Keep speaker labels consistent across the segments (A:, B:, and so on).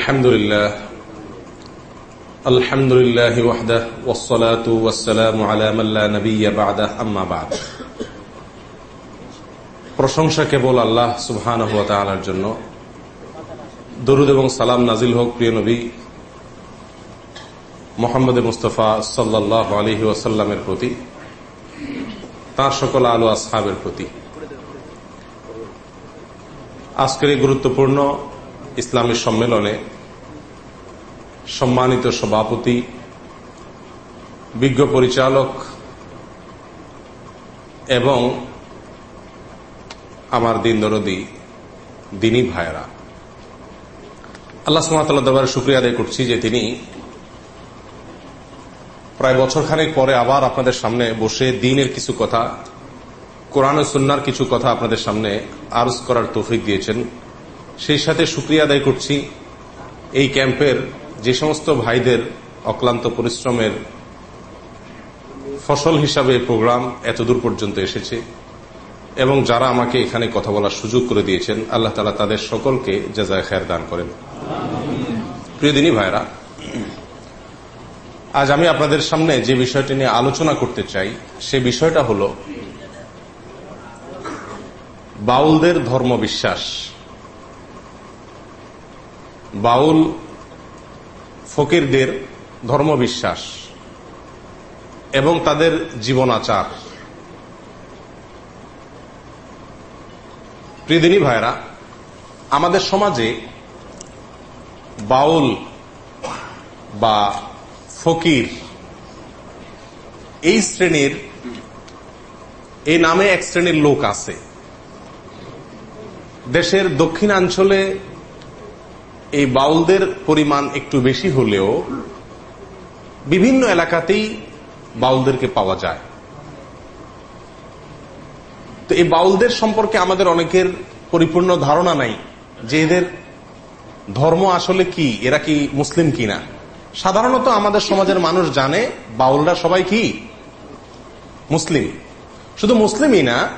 A: الحمد لله الحمد لله وحده والصلاة والسلام على من لا نبي بعده أما بعد প্রশংসা কেবল আল্লাহ সুবহান তালার জন্য দরুদ এবং সালাম নাজিল হোক প্রিয় নবী মোহাম্মদ মুস্তফা সাল্লাহ আলহি ওয়াসাল্লামের প্রতি তার সকল আলো আসহাবের প্রতি আজকের এই গুরুত্বপূর্ণ ইসলামী সম্মেলনে সম্মানিত সভাপতি, বিজ্ঞ পরিচালক এবং আমার দিন দরদি দিনী ভাইরা আল্লাহ সুমাতাল্লাহ দরবারে শুক্রিয়া আদায় করছি যে তিনি প্রায় বছরখানেক পরে আবার আপনাদের সামনে বসে দিনের কিছু কথা, কোরআন সুন্নার কিছু কথা আপনাদের সামনে আরজ করার তৌফিক দিয়েছেন। সেই সাথে সুক্রিয়া আদায় করছি এই ক্যাম্পের যে সমস্ত ভাইদের অক্লান্ত পরিশ্রমের ফসল হিসাবে প্রোগ্রাম এতদূর পর্যন্ত এসেছে এবং যারা আমাকে এখানে কথা বলার সুযোগ করে দিয়েছেন, আল্লাহ তালা তাদের সকলকে জাজায় খেয়ার দান করেন। প্রিয় দিনী ভাইরা আজ আমি আপনাদের সামনে যে বিষয়টি নিয়ে আলোচনা করতে চাই, সে বিষয়টা হল বাউলদের ধর্ম বিশ্বাস বাউল ফকিরদের ধর্মবিশ্বাস এবং তাদের জীবনাচার। প্রিদিনী ভাইরা আমাদের সমাজে বাউল বা ফকির এই শ্রেণির, এই নামে এক শ্রেণির লোক আছে। দেশের দক্ষিণাঞ্চলে এই বাউলদের পরিমাণ একটু বেশি হলেও বিভিন্ন এলাকাতেই বাউলদেরকে পাওয়া যায়। তো এই বাউলদের সম্পর্কে আমাদের অনেকের পরিপূর্ণ ধারণা নাই যে এদের ধর্ম আসলে কি, এরা কি মুসলিম কিনা। সাধারণত আমাদের সমাজের মানুষ জানে বাউলরা সবাই কি? মুসলিম। শুধু মুসলিমই না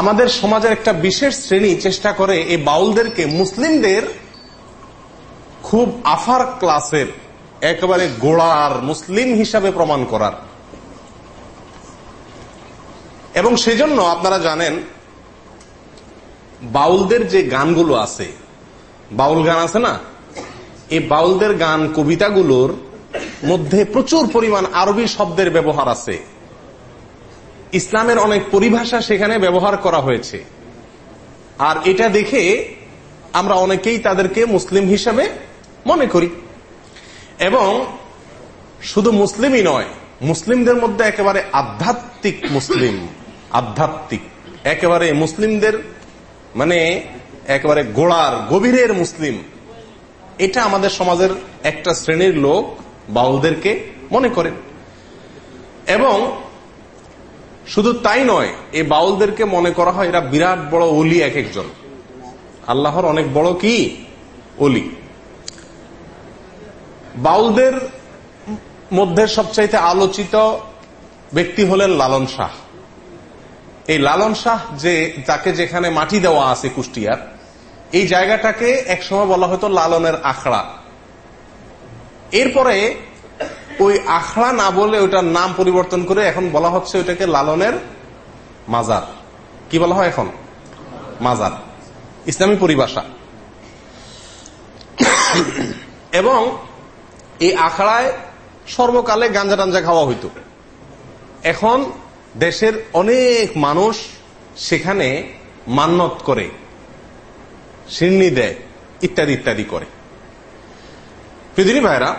A: আমাদের সমাজের একটা বিশেষ শ্রেণি চেষ্টা করে এই বাউলদেরকে মুসলিমদের খুব আফার ক্লাসের, একেবারে গোড়ার মুসলিম হিসাবে প্রমাণ করার। এবং সেজন্য আপনারা জানেন, বাউলদের যে গানগুলো আছে, বাউল গান আছে না? এই বাউলদের গান কবিতাগুলোর মধ্যে প্রচুর পরিমাণ আরবি শব্দের ব্যবহার আছে। ইসলামের অনেক পরিভাষা সেখানে ব্যবহার করা হয়েছে। আর এটা দেখে আমরা অনেকেই তাদেরকে মুসলিম হিসাবে মনে করি। এবং শুধু মুসলিমই নয়, মুসলিমদের মধ্যে একেবারে আধ্যাত্মিক মুসলিম, আধ্যাত্মিক, একেবারে মুসলিমদের মানে একেবারে গোড়ার, গভীরের মুসলিম। এটা আমাদের সমাজের একটা শ্রেণির লোক বাউলদেরকে মনে করেন এবং শুধু তাই নয়, এই বাউলদেরকে মনে করা হয় এরা বিরাট বড় অলি এক একজন। আল্লাহর অনেক বড় কি? অলি বাউলদের মধ্যে সবচাইতে আলোচিত ব্যক্তি হলেন লালন শাহ। এই লালন শাহ যে তাকে যেখানে মাটি দেওয়া আছে কুষ্টিয়ার, এই জায়গাটাকে একসময় বলা হতো লালনের আখড়া। এরপরে ওই আখড়া না বলে ওটার নাম পরিবর্তন করে এখন বলা হচ্ছে ওইটাকে লালনের মাজার। কি বলা হয় এখন? মাজার। ইসলামী পরিভাষা। এবং এই আখড়ায় সর্বকালে গাঞ্জা টাঞ্জা খাওয়া হইত। এখন দেশের অনেক মানুষ সেখানে মান্নত করে, সিন্নি দেয়, ইত্যাদি ইত্যাদি করে। পৃথিবী ভাইরা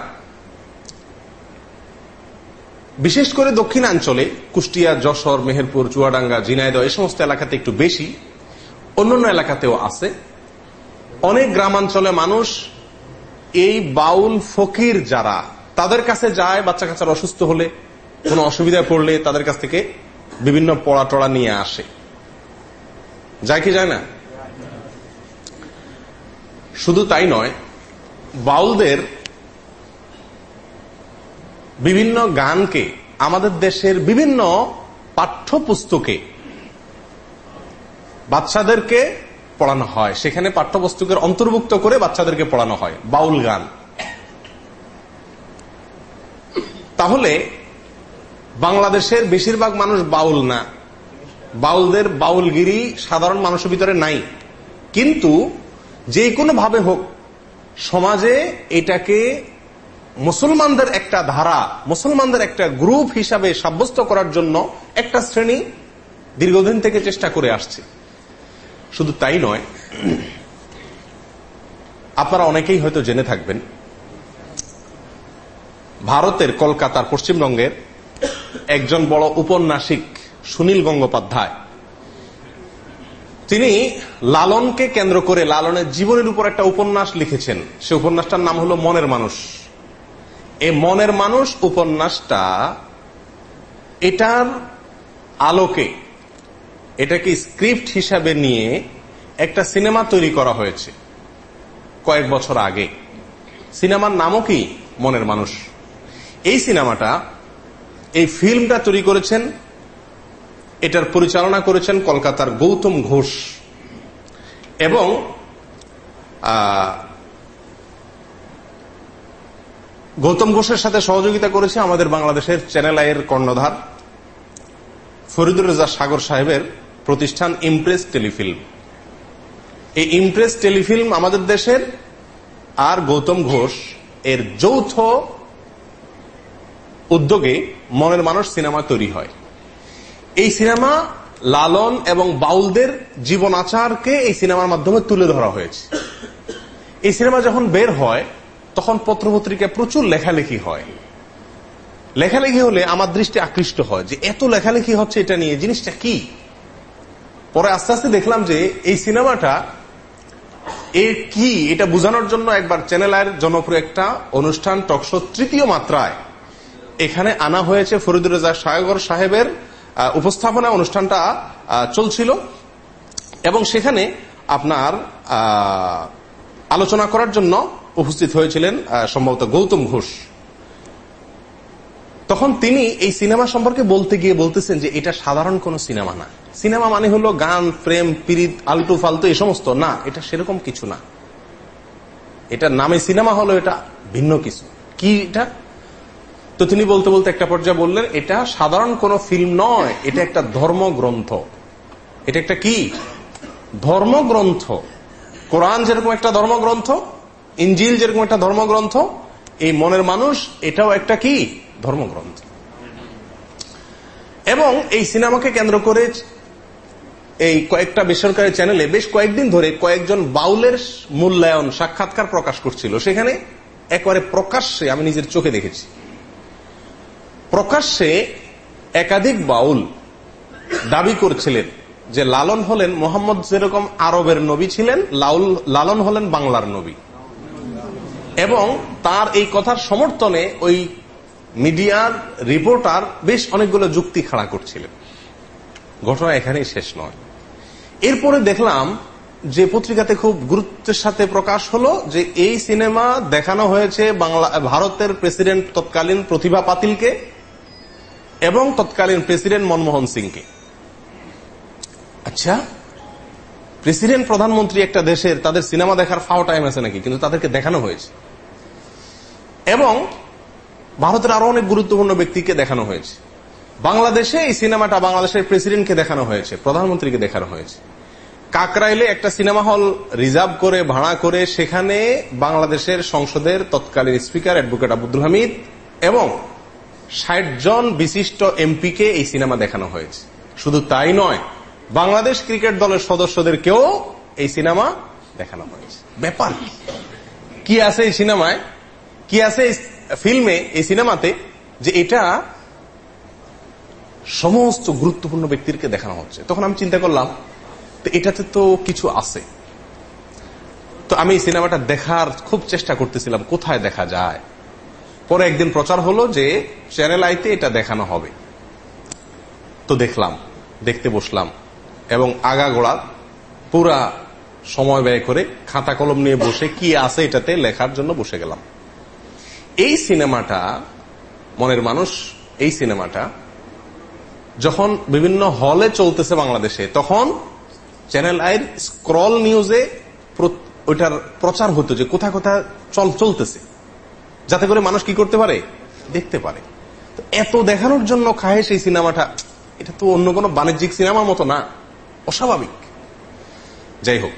A: বিশেষ করে দক্ষিণাঞ্চলে কুষ্টিয়া, যশোর, মেহেরপুর, চুয়াডাঙ্গা জিনাইদহ এই সমস্ত এলাকাতে একটু বেশি। অন্যান্য এলাকাতেও আছে। অনেক গ্রামাঞ্চলে মানুষ এই বাউল ফকির যারা, তাদের কাছে যায় বাচ্চা কাচ্চার অসুস্থ হলে, কোনো অসুবিধায় পড়লে তাদের কাছ থেকে বিভিন্ন পড়া টড়া নিয়ে আসে। যায় কি যায় না? শুধু তাই নয়, বাউলদের বিভিন্ন গানকে, আমাদের দেশের বিভিন্ন পাঠ্যপুস্তকে বাচ্চাদেরকে পড়ানো হয়। সেখানে পাঠ্যপুস্তকের অন্তর্ভুক্ত করে বাচ্চাদেরকে পড়ানো হয়, বাউল গান। তাহলে বাংলাদেশের বেশিরভাগ মানুষ বাউল না। বাউলদের বাউলগিরি সাধারণ মানুষের ভিতরে নাই। কিন্তু যে কোনো ভাবে হোক, সমাজে এটাকে মুসলমানদের একটা ধারা, মুসলমানদের একটা গ্রুপ হিসাবে সাব্যস্ত করার জন্য একটা শ্রেণি দীর্ঘদিন থেকে চেষ্টা করে আসছে। শুধু তাই নয়, আপনারা অনেকেই হয়তো জেনে থাকবেন, ভারতের কলকাতার পশ্চিমবঙ্গের একজন বড় উপন্যাসিক সুনীল গঙ্গোপাধ্যায়, তিনি লালনকে কেন্দ্র করে লালনের জীবনের উপর একটা উপন্যাস লিখেছেন। সে উপন্যাসটার নাম হলো মনের মানুষ। এই মনের মানুষ উপন্যাসটা এটার আলোকে, এটাকে স্ক্রিপ্ট হিসাবে নিয়ে একটা সিনেমা তৈরি করা হয়েছে কয়েক বছর আগে। সিনেমার নামও কি মনের মানুষ? এই সিনেমাটা, এই ফিল্মটা তৈরি করেছেন, এটার পরিচালনা করেছেন কলকাতার গৌতম ঘোষ। এবং গৌতম ঘোষের সাথে সহযোগিতা করেছে আমাদের বাংলাদেশের চ্যানেল আইয়ের কর্ণধার ফরিদুর রেজা সাগর সাহেবের প্রতিষ্ঠান ইমপ্রেস টেলিফিল্ম এই ইমপ্রেস টেলিফিল্ম আমাদের দেশের আর গৌতম ঘোষ এর যৌথ উদ্যোগে মনের মানুষ সিনেমা তৈরি হয়। এই সিনেমা লালন এবং বাউলদের জীবন আচারকে এই সিনেমার মাধ্যমে তুলে ধরা হয়েছে। এই সিনেমা যখন বের হয় তখন পত্রপত্রিকায় প্রচুর লেখালেখি হয়। লেখালেখি হলে আমার দৃষ্টি আকৃষ্ট হয় যে এত লেখালেখি হচ্ছে এটা নিয়ে, জিনিসটা কি? পরে আস্তে আস্তে দেখলাম যে এই সিনেমাটা এর কি, এটা বোঝানোর জন্য একবার চ্যানেল আয়ের জনপ্রিয় একটা অনুষ্ঠান টকশো তৃতীয় মাত্রায় এখানে আনা হয়েছে ফরিদুর রেজা সাগর সাহেবের উপস্থাপনা অনুষ্ঠানটা চলছিল। এবং সেখানে আপনার আলোচনা করার জন্য উপস্থিত হয়েছিলেন সম্ভবত গৌতম ঘোষ। তখন তিনি এই সিনেমা সম্পর্কে বলতে গিয়ে বলতেছেন যে এটা সাধারণ কোন সিনেমা না। সিনেমা মানে হলো গান, প্রেম পিরিত আলটু ফালতু, এই সমস্ত। না, এটা সেরকম কিছু না। এটা নামে সিনেমা হলো এটা ভিন্ন কিছু। কি এটা? তো তিনি বলতে বলতে একটা পর্যায়ে বললেন, এটা সাধারণ কোন ফিল্ম নয়, এটা একটা ধর্মগ্রন্থ। এটা একটা কি? ধর্মগ্রন্থ। কোরআন যেরকম একটা ধর্মগ্রন্থ ইঞ্জিল যেরকম একটা ধর্মগ্রন্থ, এই মনের মানুষ, এটাও একটা কি? ধর্মগ্রন্থ। এবং এই সিনেমাকে কেন্দ্র করে এই কয়েকটা বেসরকারি চ্যানেলে বেশ কয়েকদিন ধরে কয়েকজন বাউলের মূল্যায়ন, সাক্ষাৎকার প্রকাশ করছিল। সেখানে একবারে প্রকাশ্যে আমি নিজের চোখে দেখেছি। প্রকাশ্যে একাধিক বাউল দাবি করছিলেন যে লালন হলেন মোহাম্মদ যেরকম আরবের নবী ছিলেন লালন হলেন বাংলার নবী। এবং তার এই কথার সমর্থনে ওই মিডিয়ার রিপোর্টার বেশ অনেকগুলো যুক্তি খাড়া করছিলেন। ঘটনা এখানেই শেষ নয়। এরপরে দেখলাম যে পত্রিকাতে খুব গুরুত্বের সাথে প্রকাশ হলো যে এই সিনেমা দেখানো হয়েছে বাংলা ভারতের প্রেসিডেন্ট তৎকালীন প্রতিভা পাতিলকে এবং তৎকালীন প্রেসিডেন্ট মনমোহন সিংকে। আচ্ছা প্রেসিডেন্ট প্রধানমন্ত্রী একটা দেশের তাদের সিনেমা দেখার ফাও টাইম আছে নাকি? কিন্তু তাদেরকে দেখানো হয়েছে। এবং ভারতের আরও অনেক গুরুত্বপূর্ণ ব্যক্তিকে দেখানো হয়েছে। বাংলাদেশে এই সিনেমাটা বাংলাদেশের প্রেসিডেন্টকে দেখানো হয়েছে, প্রধানমন্ত্রীকে দেখানো হয়েছে। কাকরাইলে একটা সিনেমা হল রিজার্ভ করে, ভাড়া করে, সেখানে বাংলাদেশের সংসদের তৎকালীন স্পিকার অ্যাডভোকেট আব্দুল হামিদ এবং ষাট জন বিশিষ্ট এমপিকে এই সিনেমা দেখানো হয়েছে। শুধু তাই নয়, বাংলাদেশ ক্রিকেট দলের সদস্যদেরকেও এই সিনেমা দেখানো হয়েছে। ব্যাপার কি? আছে এই সিনেমায়? কি আছে ফিল্মে, এই সিনেমাতে, যে এটা সমস্ত গুরুত্বপূর্ণ ব্যক্তিকে দেখানো হচ্ছে। তখন আমি চিন্তা করলাম, তো এটাতে তো কিছু আছে। তো আমি এই সিনেমাটা দেখার খুব চেষ্টা করতেছিলাম, কোথায় দেখা যায়। পরে একদিন প্রচার হলো যে চ্যানেল আইতে এটা দেখানো হবে। তো দেখলাম, দেখতে বসলাম, এবং আগা গোড়া পুরা সময় ব্যয় করে খাতা কলম নিয়ে বসে কি আছে এটাতে লেখার জন্য বসে গেলাম। এই সিনেমাটা, মনের মানুষ, এই সিনেমাটা, যখন বিভিন্ন হলে চলতেছে বাংলাদেশে, তখন চ্যানেল আইর স্ক্রল নিউজে ওইটার প্রচার হতো যে কোথা কোথা চল, চলতেছে। যাতে করে মানুষ কি করতে পারে? দেখতে পারে। এত দেখানোর জন্য খায় সেই সিনেমাটা, এটা তো অন্য কোনো বাণিজ্যিক সিনেমার মতো না। অস্বাভাবিক। যাই হোক,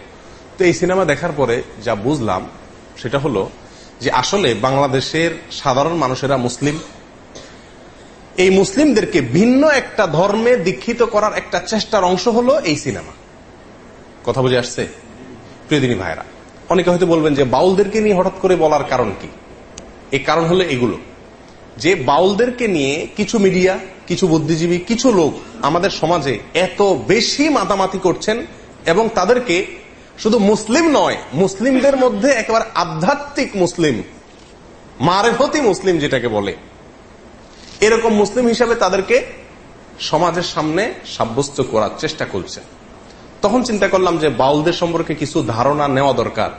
A: তো এই সিনেমা দেখার পরে যা বুঝলাম, সেটা হলো যে আসলে বাংলাদেশের সাধারণ মানুষেরা মুসলিম। এই মুসলিমদেরকে ভিন্ন একটা ধর্মে দীক্ষিত করার একটা চেষ্টার অংশ হলো এই সিনেমা। কথা বুঝে আসছে? প্রিয়দিনী ভাইরা অনেকে হয়তো বলবেন যে বাউলদেরকে নিয়ে হঠাৎ করে বলার কারণ কি? এই কারণ হলো এগুলো। যে বাউলদেরকে নিয়ে কিছু মিডিয়া, কিছু বুদ্ধিজীবী, কিছু লোক আমাদের সমাজে এত বেশি মাতামাতি করছেন এবং তাদেরকে শুধু মুসলিম নয়, মুসলিমদের মধ্যে একেবারে আধ্যাত্মিক মুসলিম মারেফতি মুসলিম যেটাকে বলে। এরকম মুসলিম হিসাবে তাদেরকে সমাজের সামনে সাব্যস্ত করার চেষ্টা করছে। তখন চিন্তা করলাম যে বাউলদের সম্পর্কে কিছু ধারণা নেওয়া দরকার।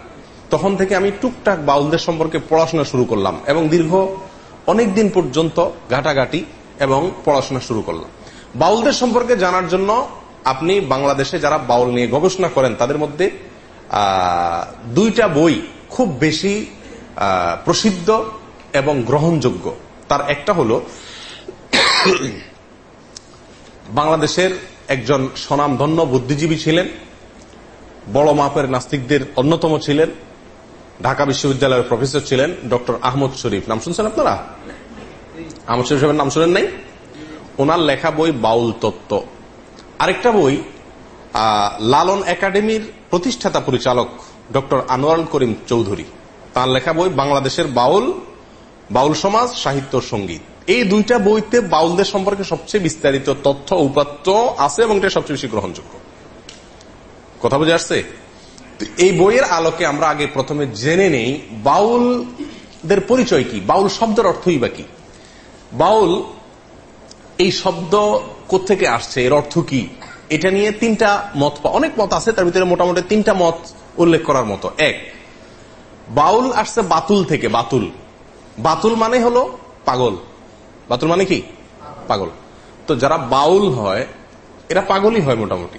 A: তখন থেকে আমি টুকটাক বাউলদের সম্পর্কে পড়াশোনা শুরু করলাম এবং দীর্ঘ অনেক দিন পর্যন্ত ঘাটাঘাটি এবং পড়াশোনা শুরু করলাম। বাউলদের সম্পর্কে জানার জন্য আপনি বাংলাদেশে যারা বাউল নিয়ে গবেষণা করেন, তাদের মধ্যে দুইটা বই খুব বেশি প্রসিদ্ধ এবং গ্রহণযোগ্য। তার একটা হলো বাংলাদেশের একজন স্বনামধন্য বুদ্ধিজীবী ছিলেন, বড় মাপের নাস্তিকদের অন্যতম ছিলেন, ঢাকা বিশ্ববিদ্যালয়ের প্রফেসর ছিলেন ডক্টর আহমদ শরীফ। নাম শুনছেন আপনারা? আহমদ শরীফ সাহেবের নাম শুনেন নাই? ওনার লেখা বই বাউল তত্ত্ব। আরেকটা বই লালন একাডেমির প্রতিষ্ঠাতা পরিচালক ডক্টর আনোয়ার করিম চৌধুরী। তার লেখা বই বাংলাদেশের বাউল বাউল সমাজ, সাহিত্য, সংগীত। এই দুইটা বইতে বাউলদের সম্পর্কে সবচেয়ে বিস্তারিত তথ্য উপাত্ত আছে এবং এটা সবচেয়ে বেশি গ্রহণযোগ্য। কথা বুঝে আসছে? এই বইয়ের আলোকে আমরা আগে প্রথমে জেনে নেই বাউলদের পরিচয় কি, বাউল শব্দের অর্থই বা কি। বাউল এই শব্দ কোথেকে আসছে, এর অর্থ কি? এটা নিয়ে তিনটা মত অনেক মত আছে, তার ভিতরে মোটামুটি তিনটা মত উল্লেখ করার মতো। এক, বাউল আসছে বাতুল থেকে, বাতুল। বাতুল মানে হলো পাগল। বাতুল মানে কি? পাগল। তো যারা বাউল হয়, এরা পাগলই হয় মোটামুটি,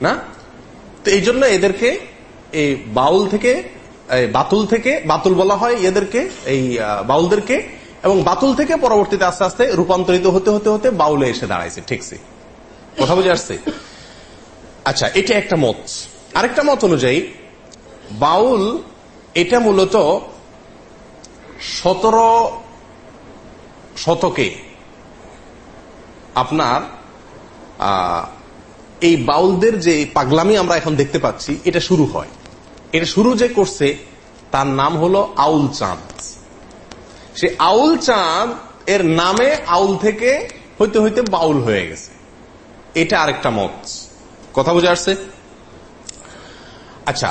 A: না? তো এই জন্য এদেরকে এই বাউল থেকে বাতুল থেকে, বাতুল বলা হয় এদেরকে, এই বাউলদেরকে, এবং বাতুল থেকে পরবর্তীতে আস্তে আস্তে রূপান্তরিত হতে হতে হতে বাউলে এসে দাঁড়াইছে, ঠিকছে। কথা বুঝে আসছে? আচ্ছা এটা একটা মত। আরেকটা মত অনুযায়ী, বাউল এটা মূলত সতেরো শতকে আপনার এই বাউলদের যে পাগলামি আমরা এখন দেখতে পাচ্ছি, এটা শুরু হয়। এটা শুরু যে করছে, তার নাম হলো আউল চাঁদ। সে আউল চাঁদ, এর নামে আউল থেকে হইতে হইতে বাউল হয়ে গেছে। এটা আরেকটা মত। কথা বুঝে আসছে? আচ্ছা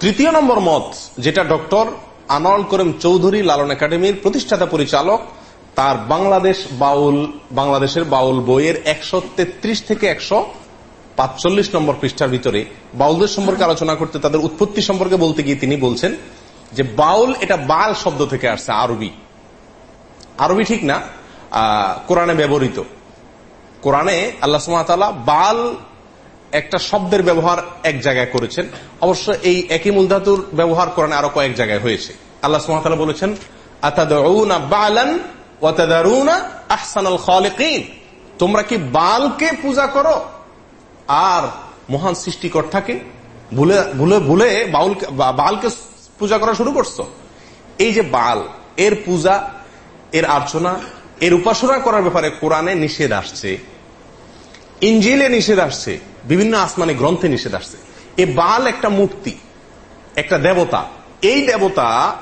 A: তৃতীয় নম্বর মত, যেটা ডক্টর আনোয়াল করিম চৌধুরী লালন একাডেমির প্রতিষ্ঠাতা পরিচালক, তার বাংলাদেশ বাউল, বাংলাদেশের বাউল বইয়ের একশো তেত্রিশ থেকে একশো পাঁচচল্লিশ নম্বর পৃষ্ঠার ভিতরে বাউলদের সম্পর্কে আলোচনা করতে, তাদের উৎপত্তি সম্পর্কে বলতে গিয়ে তিনি বলছেন যে বাউল এটা বাল শব্দ থেকে আসছে, আরবি। আরবি ঠিক না কোরআনে ব্যবহৃত। কোরআনে আল্লাহ বাল একটা শব্দের ব্যবহার এক জায়গায় করেছেন। অবশ্য এই একই মূলধাতুর ব্যবহার কোরআনে আরও কয়েক জায়গায় হয়েছে। আল্লাহ সুমাতালা বলেছেন তোমরা কি বালকে পূজা করো? আর মহান সৃষ্টিকর্তাকে ভুলে ভুলে ভুলে বাউল বালকে পূজা করা শুরু করছ? এই যে বাল, এর পূজা, এর আর্চনা, এর উপাসনা করার ব্যাপারে কোরআনে নিষেধ আসছে। ইঞ্জিলে নিষেধ আসছে, বিভিন্ন আসমানি গ্রন্থে নিষেধ আসছে। এ বাল একটা মূর্তি, একটা দেবতা। এই দেবতা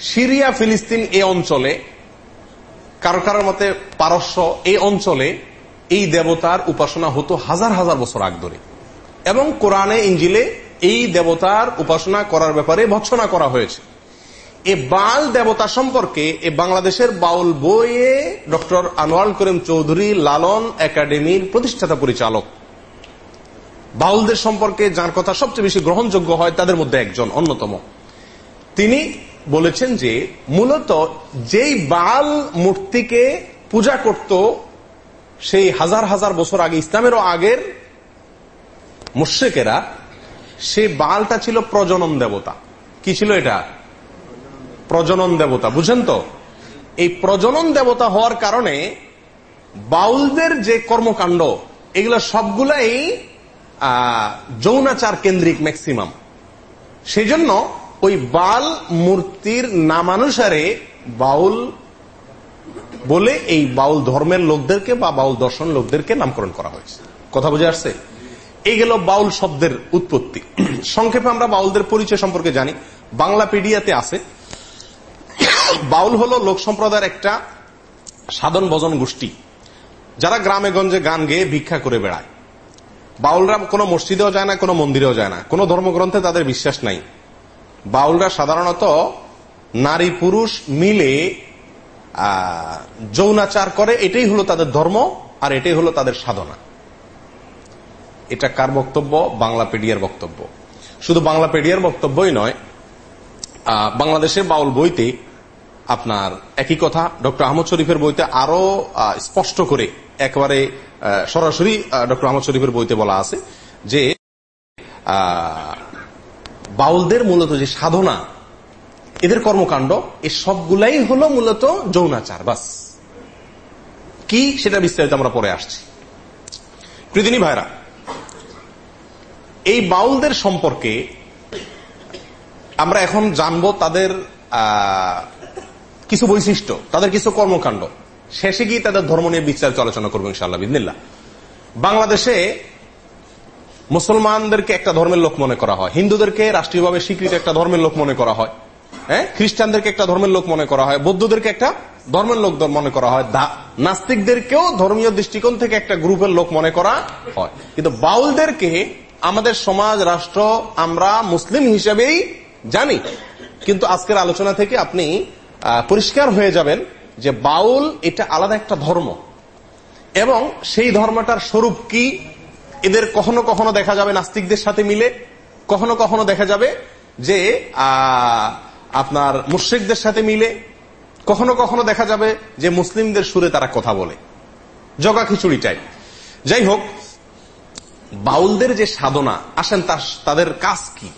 A: সিরিয়া, ফিলিস্তিন এই অঞ্চলে, কারও কারোর মতে পারস্য এই অঞ্চলে এই দেবতার উপাসনা হতো হাজার হাজার বছর আগ ধরে। এবং কোরআনে, ইঞ্জিলে এই দেবতার উপাসনা করার ব্যাপারে ভৎসনা করা হয়েছে। এ বাল দেবতা সম্পর্কে এ বাংলাদেশের বাউল বইয়ে ডক্টর আনোয়াল করিম চৌধুরী লালন একাডেমির প্রতিষ্ঠাতা পরিচালক। বাউলদের সম্পর্কে যার কথা সবচেয়ে বেশি গ্রহণযোগ্য হয় তাদের মধ্যে একজন, অন্যতম। তিনি বলেছেন যে, মূলত যেই বাল মূর্তিকে পূজা করত, সেই হাজার হাজার বছর আগে, ইসলামেরও আগের মুশ্রেকেরা, সে বালটা ছিল প্রজনন দেবতা। কি ছিল এটা? প্রজনন দেবতা, বুঝেন তো? এই প্রজনন দেবতা হওয়ার কারণে বাউলদের যে কর্মকাণ্ড, এগুলো সবগুলাই যৌনাচার কেন্দ্রিক ম্যাক্সিমাম সেই জন্য ওই বাল মূর্তির নামানুসারে বাউল বলে এই বাউল ধর্মের লোকদেরকে বা বাউল দর্শন লোকদেরকে নামকরণ করা হয়েছে। কথা বুঝে আসছে? এই গেল বাউল শব্দের উৎপত্তি। সংক্ষেপে আমরা বাউলদের পরিচয় সম্পর্কে জানি। বাংলা পিডিয়াতে আছে। বাউল হলো লোক সম্প্রদায়ের একটা সাধন ভজন গোষ্ঠী। যারা গ্রামে গঞ্জে গান গেয়ে ভিক্ষা করে বেড়ায়। বাউলরা কোনো মসজিদেও যায় না, কোনো মন্দিরেও যায় না। কোনো ধর্মগ্রন্থে তাদের বিশ্বাস নাই। বাউলরা সাধারণত নারী পুরুষ মিলে যৌনাচার করে, এটাই হলো তাদের ধর্ম আর এটাই হলো তাদের সাধনা। এটা কার বক্তব্য? বাংলা পেডিয়ার বক্তব্য। শুধু বাংলা পেডিয়ার বক্তব্যই নয় বাংলাদেশের বাউল বইতে আপনার একই কথা। ডক্টর আহমদ শরীফের বইতে আরও স্পষ্ট করে একেবারে সরাসরি ডক্টর আহমদ শরীফের বইতে বলা আছে যে বাউলদের মূলত যে সাধনা, এদের কর্মকাণ্ড, এ সবগুলাই হলো মূলত যৌনাচার, বাস। কি সেটা বিস্তারিত আমরা পরে আসছি। পৃথিবী ভাইরা, এই বাউলদের সম্পর্কে আমরা এখন জানব তাদের কিছু বৈশিষ্ট্য, তাদের কিছু কর্মকাণ্ড। শেষে গিয়ে তাদের ধর্ম নিয়ে বিচার আলোচনা করব ইনশাল্লাহ বাংলাদেশে মুসলমানদেরকে একটা ধর্মের লোক মনে করা হয়, হিন্দুদেরকে রাষ্ট্রীয়ভাবে স্বীকৃত একটা ধর্মের লোক মনে করা হয় হ্যাঁ? খ্রিস্টানদেরকে একটা ধর্মের লোক মনে করা হয়, বৌদ্ধদেরকে একটা ধর্মের লোক মনে করা হয় নাস্তিকদেরকেও ধর্মীয় দৃষ্টিকোণ থেকে একটা গ্রুপের লোক মনে করা হয়। কিন্তু বাউলদেরকে আমাদের সমাজ, রাষ্ট্র, আমরা মুসলিম হিসেবেই জানি। কিন্তু আজকের আলোচনা থেকে আপনি পরিষ্কার হয়ে যাবেন যে বাউল এটা আলাদা একটা ধর্ম। এবং সেই ধর্মটার স্বরূপ কি, এদের কখনো কখনো দেখা যাবে নাস্তিকদের সাথে মিলে, কখনো কখনো দেখা যাবে যে আপনার মুশ্রিকদের সাথে মিলে, কখনো কখনো দেখা যাবে যে মুসলিমদের সুরে তারা কথা বলে। জগা খিচুড়ি টাইপ যাই হোক, বাউলদের যে সাধনা, আসেন তাদের কাজ কি?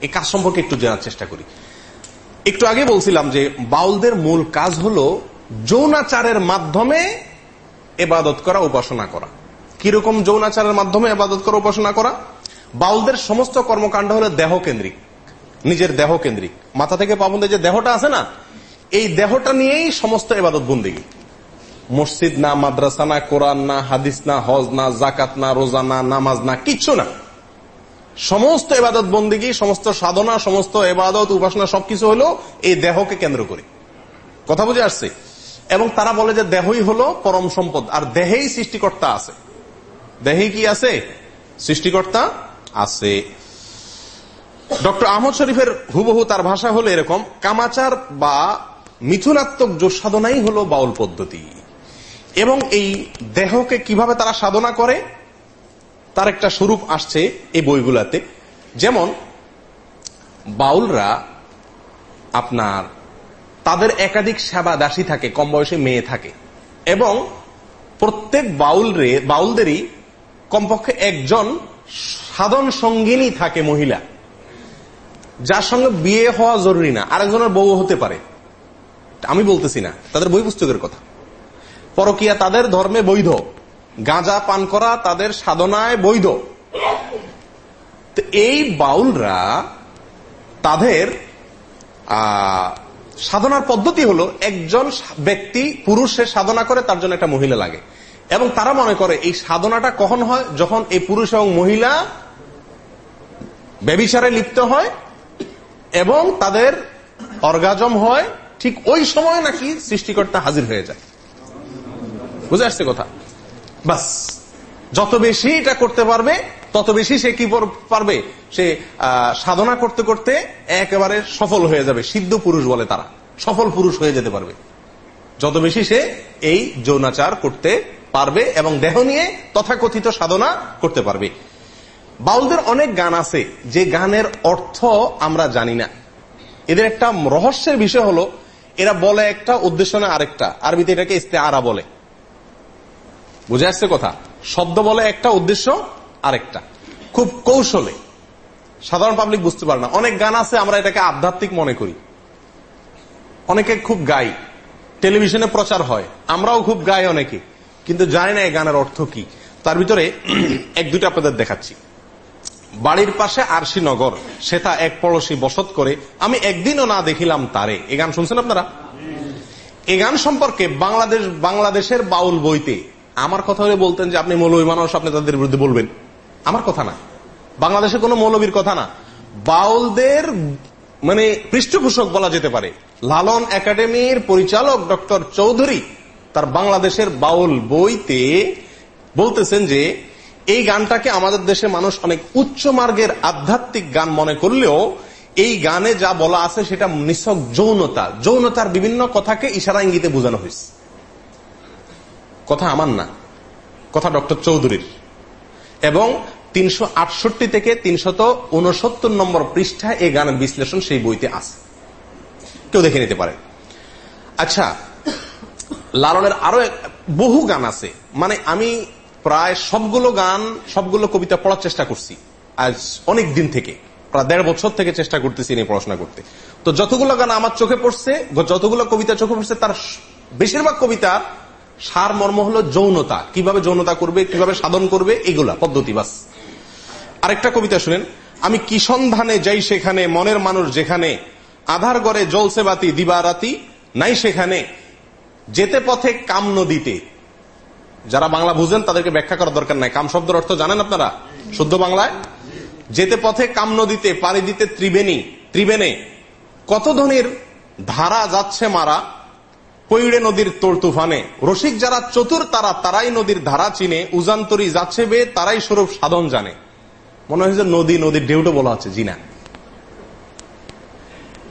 A: এই কাজ সম্পর্কে একটু জানার চেষ্টা করি। একটু আগে বলছিলাম যে বাউলদের মূল কাজ হল যৌনাচারের মাধ্যমে এবাদত করা, উপাসনা করা। কীরকম যৌনাচারের মাধ্যমে এবাদত করা, উপাসনা করা? বাউলদের সমস্ত কর্মকাণ্ড হলো দেহ কেন্দ্রিক নিজের দেহ কেন্দ্রিক মাথা থেকে পাবন্দের যে দেহটা আছে না, এই দেহটা নিয়েই সমস্ত এবাদত বন্দিগি। মসজিদ না, মাদ্রাসা না, কোরআন না, হাদিস না, হজ না জাকাত না, রোজা না, নামাজ না, কিচ্ছু না। সমস্ত এবাদত বন্দিগি, সমস্ত সাধনা, সমস্ত এবাদত, উপাসনা সবকিছু হলো এই দেহকে কেন্দ্র করে। কথা বুঝে আসছে? এবং তারা বলে যে দেহই হলো পরম সম্পদ, আর দেহেই সৃষ্টিকর্তা আছে। দেহেই কি আছে? সৃষ্টিকর্তা আছে। ডক্টর আহমদ শরীফের হুবহু তার ভাষা হলো এরকম, কামাচার বা মিথুনাত্মক যোগ সাধনাই হলো বাউল পদ্ধতি। এবং এই দেহকে কীভাবে তারা সাধনা করে? তার একটা স্বরূপ আসছে এই বইগুলাতে। যেমন, বাউলরা আপনার তাদের একাধিক সেবা দাসী থাকে, কম বয়সে মেয়ে থাকে। এবং প্রত্যেক বাউল রে বাউলদেরই কমপক্ষে একজন সাধন সঙ্গিনী থাকে মহিলা। যার সঙ্গে বিয়ে হওয়া জরুরি না, আরেকজনের বউ হতে পারে। আমি বলতেছি না, তাদের বই পুস্তকের কথা। পরকিয়া তাদের ধর্মে বৈধ। গাঁজা পান করা তাদের সাধনায় বৈধ। এই বাউলরা তাদের সাধনার পদ্ধতি হলো একজন ব্যক্তি পুরুষে সাধনা করে তার জন্য একটা মহিলা লাগে। এবং তারা মনে করে এই সাধনাটা কখন হয়? যখন এই পুরুষ এবং মহিলা ব্যবিচারে লিপ্ত হয় এবং তাদের অর্গাজম হয়, ঠিক ওই সময় নাকি সৃষ্টিকর্তা হাজির হয়ে যায়। বুঝে আসছে কথা? বাস। যত বেশি এটা করতে পারবে, তত বেশি সে কি পারবে? সে সাধনা করতে করতে একেবারে সফল হয়ে যাবে, সিদ্ধ পুরুষ বলে তারা। সফল পুরুষ হয়ে যেতে পারবে। যত বেশি সে এই যৌনাচার করতে পারবে এবং দেহ নিয়ে তথাকথিত সাধনা করতে পারবে। বাউলদের অনেক গান আছে, যে গানের অর্থ আমরা জানি না। এদের একটা রহস্যের বিষয় হলো, এরা বলে একটা, উদ্দেশ্য না আরেকটা। আরবিতে এটাকে ইস্তে আরা বলে। বুঝে আসছে কথা? শব্দ বলে একটা, উদ্দেশ্য আরেকটা। খুব কৌশলে। সাধারণ পাবলিক বুঝতে পারে না। অনেক গান আছে, আমরা এটাকে আধ্যাত্মিক মনে করি। অনেকে খুব গাই। টেলিভিশনে প্রচার হয়। আমরাও খুব গাই অনেকে। কিন্তু জানি না এই গানের অর্থ কি। তার ভিতরে এক দুটো আপনাদের দেখাচ্ছি। বাড়ির পাশে আরশি নগর। সেটা এক পড়শি বসত করে। আমি একদিনও না দেখিলাম তারে। এ গান শুনছেন আপনারা? এ গান সম্পর্কে বাংলাদেশ, বাংলাদেশের বাউল বইতে আমার কথা হলে বলতেন যে আপনি মৌলবী মানুষ আপনি তাদের বিরুদ্ধে বলবেন। আমার কথা না। বাংলাদেশে কোনো মৌলবীর কথা না। বাউলদের মানে পৃষ্ঠপোষক বলা যেতে পারে। লালন একাডেমির পরিচালক ডক্টর চৌধুরী তার বাংলাদেশের বাউল বইতে বলতেছেন যে, এই গানটাকে আমাদের দেশে মানুষ অনেক উচ্চ মার্গের আধ্যাত্মিক গান মনে করলেও এই গানে যা বলা আছে সেটা নিছক যৌনতা। যৌনতার বিভিন্ন কথাকে ইশারা ইঙ্গিতে বোঝানো হয়েছে। কথা আমার না, কথা ডক্টর চৌধুরীর। এবং তিনশো আটষট্টি থেকে তিনশত উনসত্তর নম্বর পৃষ্ঠা এই গানের বিশ্লেষণ সেই বইতে আছে। কেউ দেখে নিতে পারে। আচ্ছা লালনের আরও বহু গান আছে। মানে আমি প্রায় সবগুলো গান, সবগুলো কবিতা পড়ার চেষ্টা করছি। আজ অনেক দিন থেকে, প্রায় দেড় বছর থেকে চেষ্টা করতেছি নিয়ে পড়াশোনা করতে। তো যতগুলো গান আমার চোখে পড়ছে, যতগুলো কবিতা চোখে পড়ছে, তার বেশিরভাগ কবিতা সার মর্ম হলো যৌনতা। কীভাবে যৌনতা করবে, কীভাবে সাধন করবে, এগুলা, পদ্ধতি, বাস। আরেকটা কবিতা শুনেন। আমি কি সন্ধানে যাই সেখানে, মনের মানুষ যেখানে, আধার গড়ে জলসে বাতি দিবারাতি নাই সেখানে, যেতে পথে কাম নদীতে। যারা বাংলা বুঝেন, তাদেরকে ব্যাখ্যা করার দরকার নাই। কাম শব্দের অর্থ জানেন আপনারা? শুদ্ধ বাংলায়? যেতে পথে কাম নদীতে, পাড়ি দিতে ত্রিবেণী, ত্রিবেণে, কত ধনির ধারা যাচ্ছে মারা পৈড়ে নদীর তোর তুফানে। রসিক যারা চতুর তারা, তারাই নদীর ধারা চিনে। উজান্তরি যাচ্ছে বে, তারাই স্বরূপ সাধন জানে। মনে হয় যে নদী, নদীর ঢেউটো বলা হচ্ছে জিনা।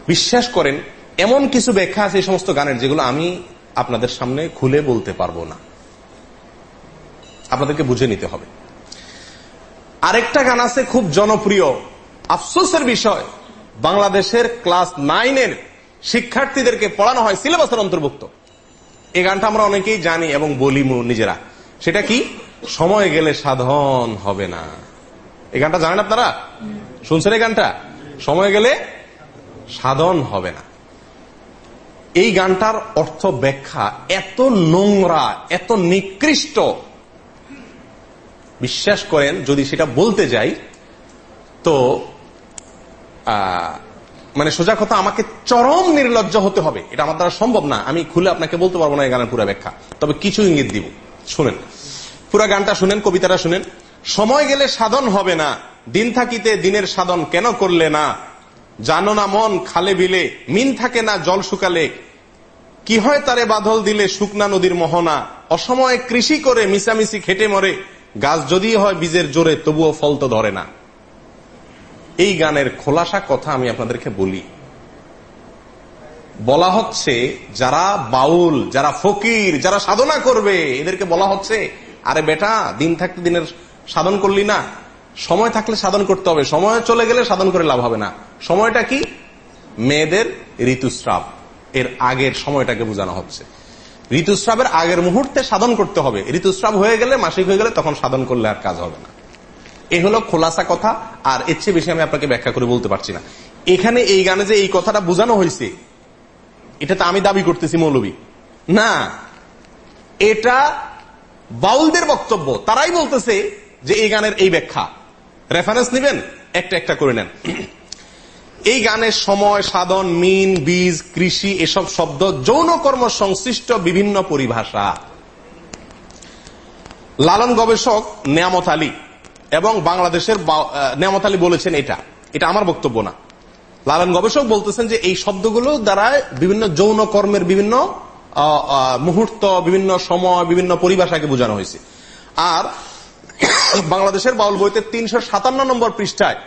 A: বিশ্বাস করেন, এমন কিছু ব্যাখ্যা আছে এই সমস্ত গানের যেগুলো আমি আপনাদের সামনে খুলে বলতে পারব না। আপনাদেরকে বুঝে নিতে হবে। আরেকটা গান আছে খুব জনপ্রিয়। আফসোসের বিষয়, বাংলাদেশের ক্লাস নাইনের শিক্ষার্থীদেরকে পড়ানো হয় সিলেবাসের অন্তর্ভুক্ত। এই গানটা আমরা অনেকেই জানি এবং বলি নিজেরা। সেটা কি? সময় গেলে সাধন হবে না। এই গানটা জানেন আপনারা? শুনছেন এই গানটা? সময় গেলে সাধন হবে না। এই গানটার অর্থ ব্যাখ্যা এত নোংরা, এত নিকৃষ্ট। বিশ্বাস করেন, যদি সেটা বলতে যাই, তো মানে সোজা কথা, আমাকে চরম নির্লজ্জ হতে হবে। এটা আমার দ্বারা সম্ভব না। আমি খুলে আপনাকে বলতে পারব না এই গানের পুরো ব্যাখ্যা তবে কিছু ইঙ্গিত দিব। শুনেন। পুরা গানটা শুনেন, কবিতাটা শুনেন। সময় গেলে সাধন হবে না। দিন থাকিতে দিনের সাধন কেন করলে না? জানো না মন খালে বিলে, মিন থাকে না জল শুকালে। কি হয় তারে বাদল দিলে শুকনা নদীর মোহনা। অসময়ে কৃষি করে মিশামিশি খেটে মরে। গাছ যদি হয় বীজের জোরে, তবুও ফল তো ধরে না। এই গানের খোলাসা কথা আমি আপনাদেরকে বলি। বলা হচ্ছে, যারা বাউল, যারা ফকির, যারা সাধনা করবে, এদেরকে বলা হচ্ছে, আরে বেটা, দিন থাকতে দিনের সাধন করলি না। সময় থাকলে সাধন করতে হবে, সময় চলে গেলে সাধন করে লাভ হবে না। সময়টা কি? মেয়েদের ঋতুস্রাব। এর আগের সময়টাকে বোঝানো হচ্ছে। ঋতুস্রাবের আগের মুহূর্তে সাধন করতে হবে। ঋতুস্রাব হয়ে গেলে, মাসিক হয়ে গেলে তখন সাধন করলে আর কাজ হবে না। এ হলো খোলাসা কথা, আর এর চেয়ে বেশি আমি আপনাকে ব্যাখ্যা করে বলতে পারছি না। এখানে এই গানে যে এই কথাটা বোঝানো হয়েছে, এটা তো আমি দাবি করতেছি মৌলবী। না, এটা বাউলদের বক্তব্য। তারাই বলতেছে যে এই গানের এই ব্যাখ্যা। রেফারেন্স নিবেন, একটা একটা করে নেন। এই গানের সময়, সাধন, মিন, বীজ, কৃষি, এসব শব্দ যৌন কর্ম সংশ্লিষ্ট বিভিন্ন পরিভাষা। লালন গবেষক নিয়ামত আলী এবং বাংলাদেশের নিয়ামত আলী বলেছেন এটা। এটা আমার বক্তব্য না। লালন গবেষক বলতেছেন যে এই শব্দগুলো দ্বারা বিভিন্ন যৌন কর্মের বিভিন্ন মুহূর্ত, বিভিন্ন সময়, বিভিন্ন পরিভাষাকে বোঝানো হয়েছে। আর বাংলাদেশের বাউল বইতে তিনশো সাতান্ন নম্বর পৃষ্ঠায়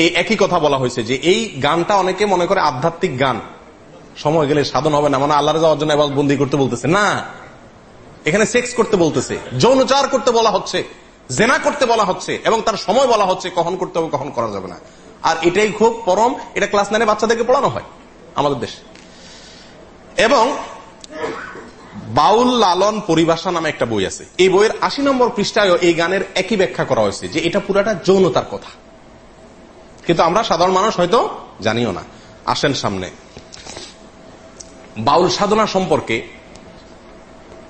A: এই একই কথা বলা হয়েছে যে এই গানটা অনেকে মনে করে আধ্যাত্মিক গান। সময় গেলে সাধন হবে না মানে আল্লাহ এবার বন্দি করতে বলতেছে। না এখানে সেক্স করতে বলতেছে, যৌনচার করতে বলা হচ্ছে, জেনা করতে বলা হচ্ছে, এবং তার সময় বলা হচ্ছে কখন করতে হবে, কখন করা যাবে না। আর এটাই খুব পরম, এটা ক্লাস নাইনে বাচ্চাদেরকে পড়ানো হয়, আমাদের দেশে। এবং বাউল লালন পরিভাষা নামে একটা বই আছে। এই বইয়ের আশি নম্বর পৃষ্ঠায় এই গানের একই ব্যাখ্যা করা হয়েছে, যে এটা পুরাটা যৌনতার কথা। কিন্তু আমরা সাধারণ মানুষ হয়তো জানিও না। আসেন সামনে। বাউল সাধনা সম্পর্কে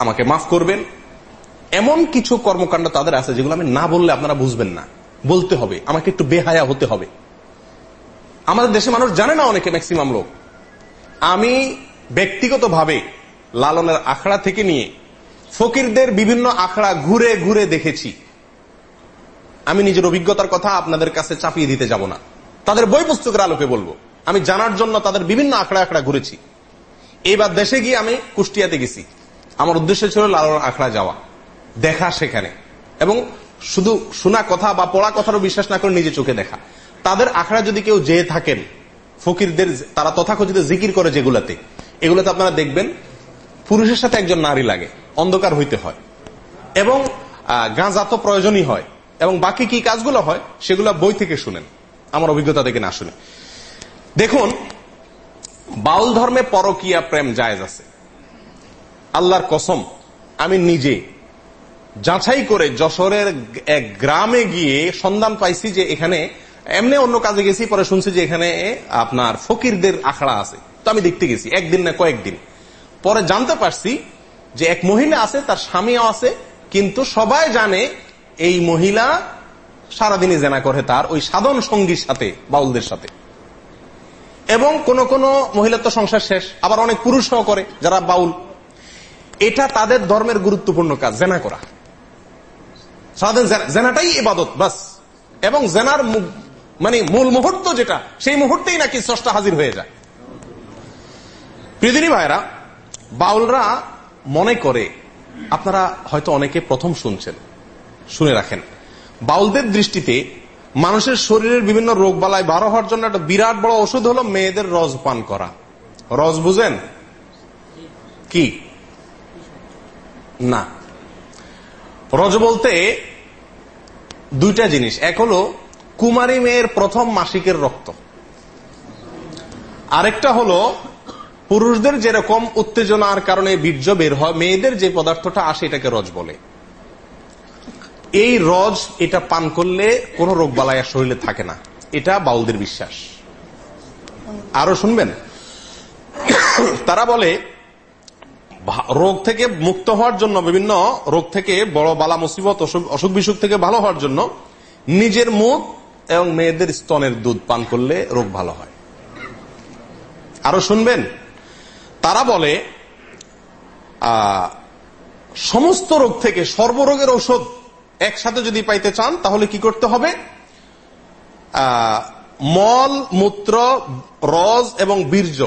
A: আমাকে মাফ করবেন। এমন কিছু কর্মকাণ্ড তাদের আছে যেগুলো আমি না বললে আপনারা বুঝবেন না। বলতে হবে, আমাকে একটু বেহায়া হতে হবে। আমাদের দেশে মানুষ জানে না অনেকে ম্যাক্সিমাম লোক। আমি ব্যক্তিগতভাবে লালনের আখড়া থেকে নিয়ে ফকিরদের বিভিন্ন আখড়া ঘুরে ঘুরে দেখেছি। আমি নিজের অভিজ্ঞতার কথা আপনাদের কাছে চাপিয়ে দিতে যাব না। তাদের বই পুস্তকের আলোকে বলব। আমি জানার জন্য তাদের বিভিন্ন আখড়া আখড়া ঘুরেছি। এইবার দেশে গিয়ে আমি কুষ্টিয়াতে গেছি। আমার উদ্দেশ্য ছিল লালন আখড়া যাওয়া, দেখা সেখানে। এবং শুধু শোনা কথা বা পড়া কথারও বিশ্বাস না করে নিজে চোখে দেখা। তাদের আখড়া যদি কেউ যেয়ে থাকেন, ফকিরদের তারা তথাকথিত জিকির করে যেগুলাতে, এগুলোতে আপনারা দেখবেন পুরুষের সাথে একজন নারী লাগে, অন্ধকার হইতে হয়। এবং গাঁজা তো প্রয়োজনই হয়। এবং বাকি কি কাজগুলো হয়, সেগুলো বই থেকে শুনেন। আমার অভিজ্ঞতা থেকে না শুনে। দেখুন, বাউল ধর্মে পরকিয়া প্রেম জায়েজ আছে। আল্লাহর কসম, আমি নিজে যাচাই করে যশোরের এক গ্রামে গিয়ে সন্ধান পাইছি যে এখানে এমনি অন্য কাজে গেছি, পরে শুনছি যে এখানে আপনার ফকিরদের আখড়া আছে। তো আমি দেখতে গেছি, একদিন না কয়েকদিন। পরে জানতে পারছি যে এক মহিলা আছে, তার স্বামীও আছে, কিন্তু সবাই জানে এই মহিলা সারাদিনই জেনা করে তার ওই সাধন সঙ্গীর সাথে, বাউলদের সাথে। এবং কোন কোন মহিলার তো সংসার শেষ, আবার অনেক পুরুষও করে যারা বাউল। এটা তাদের ধর্মের গুরুত্বপূর্ণ কাজ, জেনা করা। জেনাটাই এবাদত বাস। এবং জেনার মানে মূল মুহূর্ত যেটা, সেই মুহূর্তেই নাকি স্রষ্টা হাজির হয়ে যায়। প্রিদিনী ভাইরা বাউলরা মনে করে, আপনারা হয়তো অনেকে প্রথম শুনছেন, শুনে রাখেন, বাউলদের দৃষ্টিতে মানুষের শরীরের বিভিন্ন রোগ বালায় বারো হওয়ার জন্য একটা বিরাট বড় ওষুধ হলো মেয়েদের রস পান করা। রস বুঝেন? কি? না। রজ বলতে দুইটা জিনিস। এক হলো, কুমারী মেয়ের প্রথম মাসিকের রক্ত। আরেকটা হলো, পুরুষদের যেরকম উত্তেজনার কারণে বীর্য বের হয়, মেয়েদের যে পদার্থটা আসে এটাকে রজ বলে। এই রজ এটা পান করলে কোন রোগ বালায় শরীরে থাকে না। এটা বাউলদের বিশ্বাস। আরও শুনবেন? তারা বলে রোগ থেকে মুক্ত হওয়ার জন্য, বিভিন্ন রোগ থেকে বড় বালা মুসিবত, অসুখ বিসুখ থেকে ভালো হওয়ার জন্য নিজের মুখ এবং মেয়েদের স্তনের দুধ পান করলে রোগ ভালো হয়। আরও শুনবেন? তারা বলে সমস্ত রোগ থেকে সর্বরোগের ঔষধ একসাথে যদি পাইতে চান, তাহলে কি করতে হবে? মল, মূত্র রজ এবং বীর্য।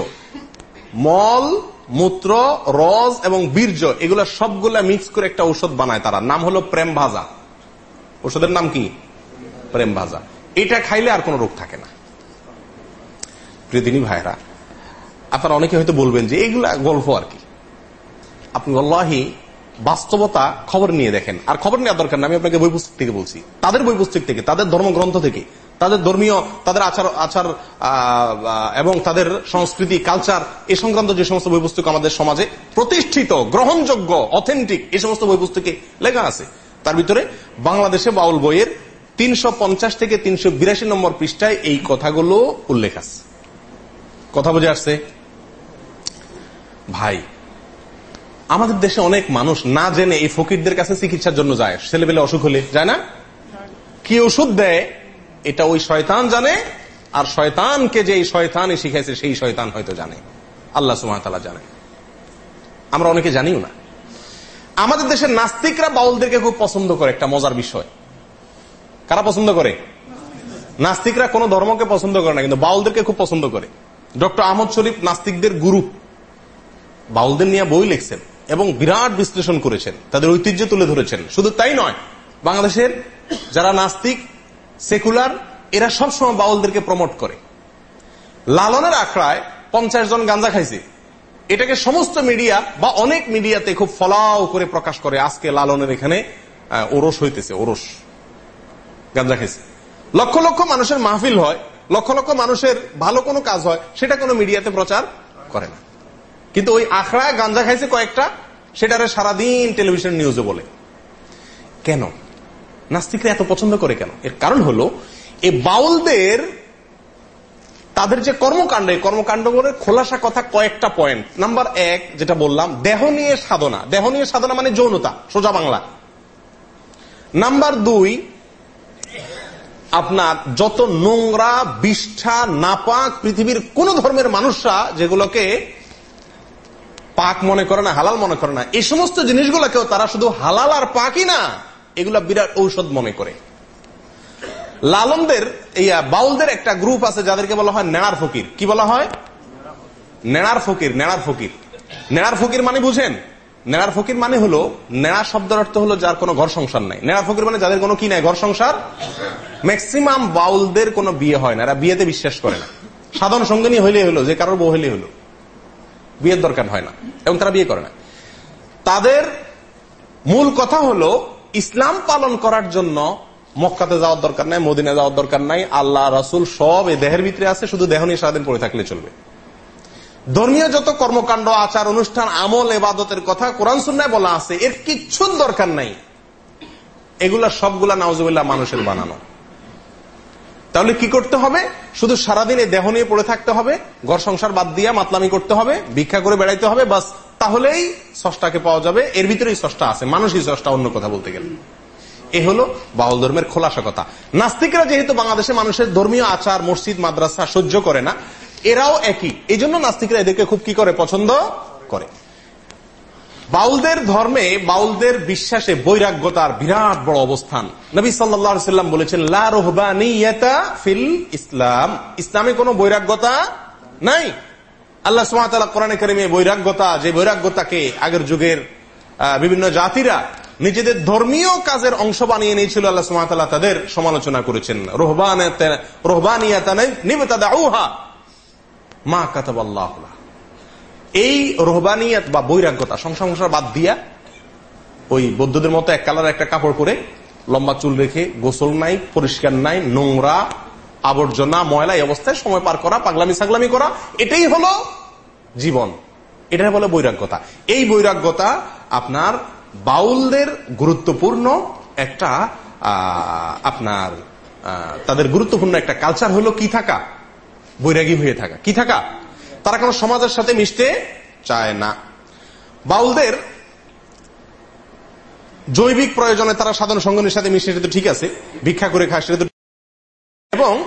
A: মল মূত্র, রস এবং বীর্য, এগুলো সবগুলা মিক্স করে একটা ঔষধ বানায় তারা। নাম হলো প্রেম ভাজা। ওষুধের নাম কি? প্রেম ভাজা। এটা খাইলে আর কোন রোগ থাকে না। প্রিয়দিনী ভাইরা আপনারা অনেকে হয়তো বলবেন যে এইগুলা গল্প আর কি। আপনি আল্লাহি বাস্তবতা খবর নিয়ে দেখেন। আর খবর নেওয়ার দরকার না, আমি আপনাকে বই পুস্তক থেকে বলছি। তাদের বই পুস্তক থেকে, তাদের ধর্মগ্রন্থ থেকে। তাদের ধর্মীয়, তাদের আচার আচার এবং তাদের সংস্কৃতি কালচার এ সংক্রান্ত যে সমস্ত বই পুস্তক আমাদের সমাজে প্রতিষ্ঠিত, গ্রহণযোগ্য অথেন্টিক এই সমস্ত বই পুস্তকে লেখা আছে। তার ভিতরে বাংলাদেশে বাউল বইয়ের তিনশো পঞ্চাশ থেকে তিনশো বিরাশি নম্বর পৃষ্ঠায় এই কথাগুলো উল্লেখ আছে। কথা বুঝে আসছে? ভাই, আমাদের দেশে অনেক মানুষ না জেনে এই ফকিরদের কাছে চিকিৎসার জন্য যায়। ছেলেবেলে অসুখ হলে, যায় না? কি ওষুধ দেয়? এটা ওই শয়তান জানে, আর শয়তানকে যে এই শয়তানই শিখাইছে সেই শয়তান হয়তো জানে। আল্লাহ সুমাতালা জানে। আমরা অনেকে জানিও না। আমাদের দেশের নাস্তিকরা বাউলদেরকে খুব পছন্দ করে একটা মজার বিষয়। কারা পছন্দ করে? নাস্তিকরা কোন ধর্মকে পছন্দ করে না, কিন্তু বাউলদেরকে খুব পছন্দ করে। ডক্টর আহমদ শরীফ নাস্তিকদের গুরু। বাউলদের নিয়ে বই লিখছেন এবং বিরাট বিশ্লেষণ করেছেন। তাদের ঐতিহ্য তুলে ধরেছেন। শুধু তাই নয়, বাংলাদেশের যারা নাস্তিক সেকুলার, এরা সবসময় বাউলদেরকে প্রমোট করে। লালনের আখড়ায় পঞ্চাশ জন গাঞ্জা খাইছে। এটাকে সমস্ত মিডিয়া বা অনেক মিডিয়াতে খুব ফলাও করে প্রকাশ করে, আজকে লালনের এখানে ওরস হইতেছে, ওরস। গাঞ্জা খাইছে। লক্ষ লক্ষ মানুষের মাহফিল হয়, লক্ষ লক্ষ মানুষের ভালো কোনো কাজ হয়, সেটা কোনো মিডিয়াতে প্রচার করে না। কিন্তু ওই আখড়ায় গাঞ্জা খাইছে কয়েকটা, সেটারে সারাদিন টেলিভিশন নিউজে বলে। কেন? নাস্তিকরা এত পছন্দ করে কেন? এর কারণ হলো এই বাউলদের, তাদের যে কর্মকাণ্ড, এই কর্মকাণ্ড করে খোলাসা কথা কয়েকটা পয়েন্ট নাম্বার এক, যেটা বললাম, দেহ নিয়ে সাধনা। দেহ নিয়ে সাধনা মানে যৌনতা, সোজা বাংলা। নাম্বার দুই, আপনার যত নোংরা, বিষ্ঠা, নাপাক পৃথিবীর কোন ধর্মের মানুষরা যেগুলোকে পাক মনে করে না, হালাল মনে করে না, এই সমস্ত জিনিসগুলোকেও তারা শুধু হালাল আর পাকই না এগুলা বিরাট ঔষধ মনে করে। লালনদের বাউলদের একটা গ্রুপ আছে যাদেরকে বলা হয় নেড়ার ফকির। কি বলা হয়? নেড়ার ফকির নেড়ার ফকির। নেড়ার ফকির মানে বুঝেন? নেড়ার ফকির মানে হলো, নেড়া শব্দের অর্থ হলো যার কোনো ঘর সংসার নাই। নেড়ার ফকির মানে যাদের কোনো কি নাই, ঘর সংসার ম্যাক্সিমাম বাউলদের কোনো বিয়ে হয় না। এরা বিয়েতে বিশ্বাস করে না। সাধারণ সঙ্গিনী হইলে হলো, যে কারোর বউ হইলে হলো। বিয়ের দরকার হয় না এবং তারা বিয়ে করে না। তাদের মূল কথা হলো ইসলাম পালন করার জন্য মক্কাতে যাওয়ার দরকার নাই মদিনা যাওয়ার দরকার নাই। আল্লাহ, রাসুল সব এই দেহের ভিতরে আছে, শুধু দেহ নিয়ে সারাদিন পড়ে থাকলে চলবে। ধর্মীয় যত কর্মকাণ্ড, আচার, অনুষ্ঠান, আমল, এবাদতের কথা কোরআন সুন্নায় বলা আছে, এর কিচ্ছুর দরকার নাই। এগুলা সবগুলা নাওজুবিল্লাহ মানুষের বানানো। তাহলে কি করতে হবে? শুধু সারাদিন এই দেহ নিয়ে পড়ে থাকতে হবে, ঘর সংসার বাদ দিয়া মাতলামি করতে হবে, ভিক্ষা করে বেড়াইতে হবে, বাস তাহলেই ষষ্ঠাকে পাওয়া যাবে। এর ভিতরেই ষষ্ঠা আছে। মানুষই ষষ্ঠা, অন্য কথা বলতে গেলে। এ হলো বাউল ধর্মের খোলাসা কথা। নাস্তিকরা যেহেতু বাংলাদেশে মানুষের ধর্মীয় আচার, মসজিদ, মাদ্রাসা সহ্য করে না, এরাও একই। এই জন্য নাস্তিকরা এদেরকে খুব কি করে? পছন্দ করে। বাউলদের ধর্মে, বাউলদের বিশ্বাসে বৈরাগ্যতার বিরাট বড় অবস্থান। নবী সাল্লাম বলেছেন, লা ফিল ইসলাম। ইসলামে কোন বৈরাগ্যতা নাই। আল্লাহ সুমাতালা কোরআনে কারিমে বৈরাগ্যতা, যে বৈরাগ্যতাকে আগের যুগের বিভিন্ন জাতিরা নিজেদের ধর্মীয় কাজের অংশ বানিয়ে নিয়েছিল, আল্লাহ সুমাতালা তাদের সমালোচনা করেছেন। রোহবানিয়াতা মা কাতাব আল্লাহ এই রোহবানিয়াত বা বৈরাগ্যতা সংসার বাদ দিয়া ওই বৌদ্ধদের মতো এক কালার একটা কাপড় পরে লম্বা চুল রেখে গোসল নাই, পরিষ্কার নাই, নোংরা আবর্জনা, ময়লা অবস্থায় সময় পার করা, পাগলামি সাগলামি করা, এটাই হলো জীবন। এটাই বলে বৈরাগ্যতা। এই বৈরাগ্যতা আপনার বাউলদের গুরুত্বপূর্ণ একটা আপনার তাদের গুরুত্বপূর্ণ একটা কালচার হলো কি থাকা? বৈরাগী হয়ে থাকা। কি থাকা? তারা কোন সমাজের সাথে মিশতে চায় না। বাউলদের জৈবিক প্রয়োজনে তারা সাধারণ সঙ্গনের সাথে মিশে, সেটা তো ঠিক আছে। ভিক্ষা করে খায়, সেটা এবং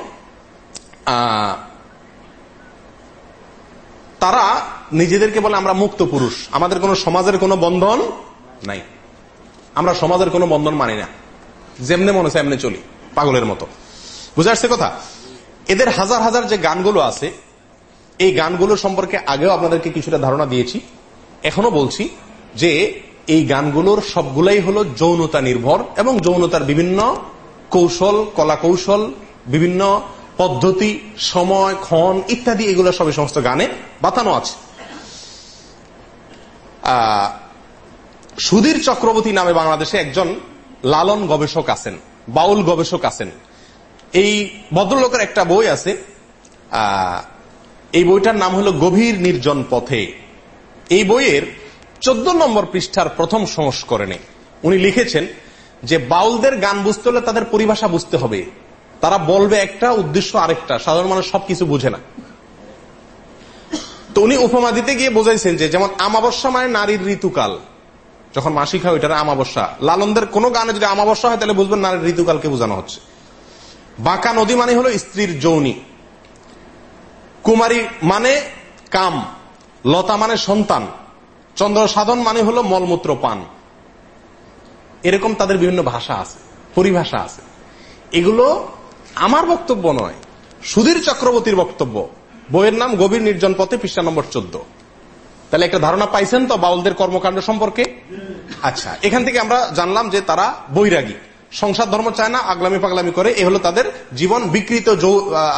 A: তারা নিজেদেরকে বলে আমরা মুক্ত পুরুষ। আমাদের কোন সমাজের কোনো বন্ধন নাই। আমরা সমাজের কোনো বন্ধন মানি না। যেমনে মনে হচ্ছে এমনি চলি, পাগলের মতো। বুঝে কথা? এদের হাজার হাজার যে গানগুলো আছে, এই গানগুলো সম্পর্কে আগেও আপনাদেরকে কিছুটা ধারণা দিয়েছি। এখনও বলছি যে, এই গানগুলোর সবগুলাই হলো যৌনতা নির্ভর এবং যৌনতার বিভিন্ন কৌশল কলা কৌশল বিভিন্ন পদ্ধতি, সময়, ক্ষণ ইত্যাদি, এগুলো সবই সমস্ত গানে বাতানো আছে। সুধীর চক্রবর্তী নামে বাংলাদেশে একজন লালন গবেষক আছেন, বাউল গবেষক আছেন। এই ভদ্রলোকের একটা বই আছে এই বইটার নাম হলো গভীর নির্জন পথে। এই বইয়ের চোদ্দ নম্বর পৃষ্ঠার প্রথম সংস্করণে উনি লিখেছেন যে, বাউলদের গান বুঝতে হলে তাদের পরিভাষা বুঝতে হবে। তারা বলবে একটা, উদ্দেশ্য আরেকটা। সাধারণ মানুষ সবকিছু বুঝে না। তো উনি উপমা দিতে গিয়ে বোঝাইছেন যে, যেমন আমাবস্যা মানে নারীর ঋতুকাল। যখন মাসিক হয় ওইটা আমাবস্যা। লালনদের কোন গানে যদি আমাবস্যা হয়, তাহলে বুঝবেন নারীর ঋতুকালকে বোঝানো হচ্ছে। বাঁকা নদী মানে হলো স্ত্রীর যৌনী। কুমারী মানে কাম, লতা মানে সন্তান, চন্দ্র সাধন মানে হলো মলমূত্র পান। এরকম তাদের বিভিন্ন ভাষা আছে, পরিভাষা আছে। এগুলো আমার বক্তব্য নয়, সুধীর চক্রবর্তীর বক্তব্য। বইয়ের নাম গভীর নির্জন পথে পৃষ্ঠা নম্বর চোদ্দ। তাহলে একটা ধারণা পাইছেন তো বাউলদের কর্মকাণ্ড সম্পর্কে? আচ্ছা এখান থেকে আমরা জানলাম যে তারা বৈরাগী। সংসার ধর্ম চায় না, আগলামি পাগলামি করে। এ হলো তাদের জীবন বিকৃত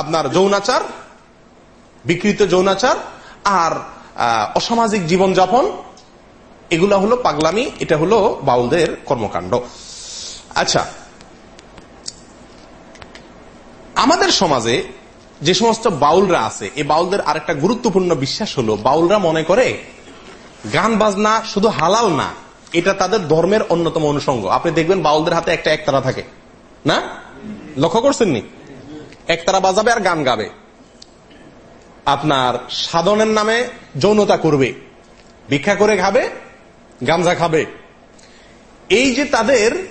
A: আপনার যৌনাচার, বিকৃত যৌনাচার আর অসামাজিক জীবন যাপন এগুলা হলো পাগলামি, এটা হলো বাউলদের কর্মকাণ্ড। আচ্ছা আমাদের সমাজে যে সমস্ত বাউলরা আছে, এই বাউলদের আরেকটা গুরুত্বপূর্ণ বিশ্বাস হলো, বাউলরা মনে করে গান বাজনা শুধু হালাল না, এটা তাদের ধর্মের অন্যতম অনুষঙ্গ। আপনি দেখবেন বাউলদের হাতে একটা একতারা থাকে। না? লক্ষ্য করছেন নি? একতারা বাজাবে আর গান গাবে। আপনার সাধনের নামে যৌনতা করবে, ভিক্ষা করে খাবে গামজা খাবে। এই যে তাদের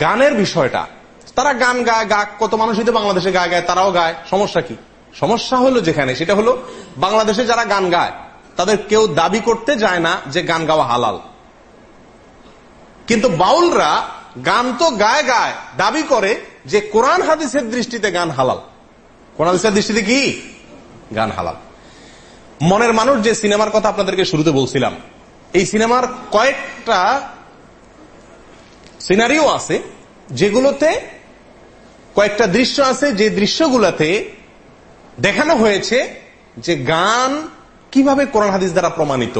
A: গানের বিষয়টা তারা গান গায়, গা, কত মানুষই তো বাংলাদেশে গায় গায়, তারাও গায়। সমস্যা কি? সমস্যা হলো যেখানে, সেটা হলো বাংলাদেশে যারা গান গায়, তাদের কেউ দাবি করতে যায় না যে গান গাওয়া হালাল। কিন্তু বাউলরা গান তো গায় গায়, দাবি করে যে কোরআন হাদিসের দৃষ্টিতে গান হালাল। কোরআন হাদিসের দৃষ্টিতে কি? গান হালাল। মনের মানুষ যে সিনেমার কথা আপনাদেরকে শুরুতে বলছিলাম, এই সিনেমার কয়েকটা সিনারিও আছে যেগুলোতে কয়েকটা দৃশ্য আছে, যে দৃশ্যগুলোতে দেখানো হয়েছে যে গান কীভাবে কোরআন হাদিস দ্বারা প্রমাণিত।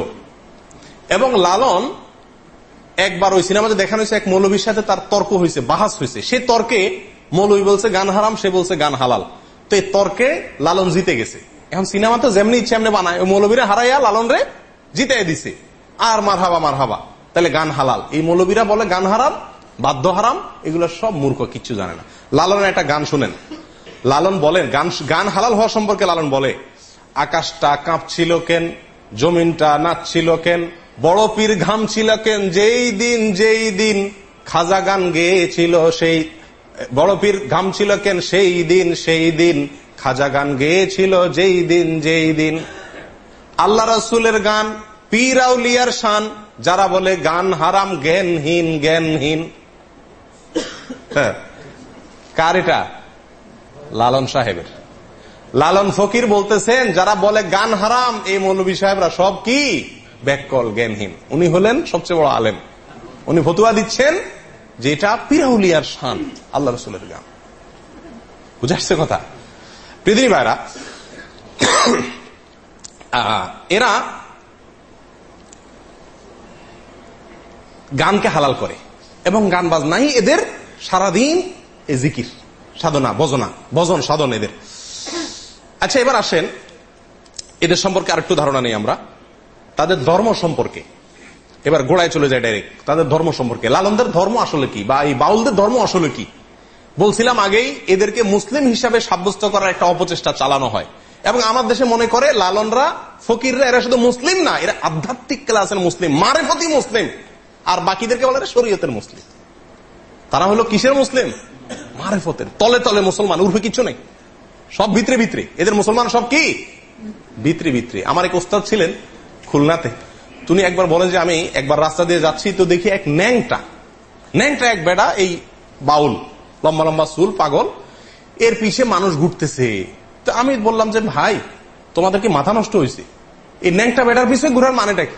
A: এবং লালন একবার ওই সিনেমাতে দেখানো হয়েছে, এক মৌলবীর সাথে তার তর্ক হয়েছে, বাহাস হয়েছে। সে তর্কে মৌলবী বলছে গান হারাম, সে বলছে গান হালাল। তো এই তর্কে লালন জিতে গেছে। এখন সিনেমা তো যেমনি ইচ্ছে, এমনি বানায়। ওই মৌলবীরা হারাইয়া লালন রে জিতে দিছে। আর মার হাবা মার হাবা তাহলে গান হালাল। এই মৌলবীরা বলে গান হারাম বাধ্য হারাম, এগুলো সব মূর্খ, কিচ্ছু জানে না। লালনের একটা গান শুনেন। লালন বলেন, গান গান হালাল হওয়া সম্পর্কে লালন বলে। আকাশটা কাঁপছিল কেন, জমিনটা নাচছিল কেন, বড় পীর ঘাম ছিল কেন, যেই দিন যেই দিন খাজা গান গেয়েছিল সেই বড় পীর ঘাম ছিল কেন, সেই দিন সেই দিন খাজা গান গেয়েছিল যেই দিন যেই দিন। আল্লাহ রসুলের গান, পীর আউলিয়ার শান, যারা বলে গান হারাম জ্ঞানহীন জ্ঞানহীন। হ্যাঁ। কার এটা? লালন সাহেবের। লালন ফকির বলতেছেন, যারা বলে গান হারাম, এই মৌলবী সাহেবরা সব কি? ব্যাককল জ্ঞানহীন। উনি হলেন সবচেয়ে বড় আলেম। উনি ফতুয়া দিচ্ছেন যে এটা পিরাউলিয়ার শান, আল্লাহ রসুলের গান। বুঝাচ্ছে কথা? পৃথিবী ভাইরা এরা গানকে হালাল করে এবং গান বাজনাই এদের সারাদিন জিকির, সাধনা, ভজনা, ভজন, সাধন এদের। আচ্ছা এবার আসেন, এদের সম্পর্কে আরেকটু ধারণা নেই আমরা। তাদের ধর্ম সম্পর্কে। এবার গোড়ায় চলে যায় ডাইরেক্ট তাদের ধর্ম সম্পর্কে। লালনদের ধর্ম আসলে কি? বা এই বাউলদের ধর্ম আসলে কি? বলছিলাম আগেই, এদেরকে মুসলিম হিসাবে সাব্যস্ত করার একটা অপচেষ্টা চালানো হয়। এবং আমার দেশে মনে করে, লালনরা, ফকিররা, এরা শুধু মুসলিম না, এরা আধ্যাত্মিক ক্লাসের মুসলিম মারেফতি মুসলিম। আর বাকিদেরকে বলে শরীয়তের মুসলিম। তারা হলো কিসের মুসলিম? মারেফতের, তলে তলে মুসলমান, উর্ফে কিছু নেই। সব ভিতরে ভিতরে। এদের মুসলমান সব কি? ভিতরে ভিতরে। আমার এক ওস্তাদ ছিলেন খুলনাতে। তুমি একবার বলেন যে, আমি একবার রাস্তা দিয়ে যাচ্ছি তো দেখি এক ন্যাংটা। ন্যাংটা এক বেড়া, এই বাউল, লম্বা লম্বা চুল, পাগল। এর পিছে মানুষ ঘুরতেছে। তো আমি বললাম যে, ভাই, তোমাদের কি মাথা নষ্ট হয়েছে? এই ন্যাংটা বেটার পিছিয়ে ঘুরার মানেটা কি?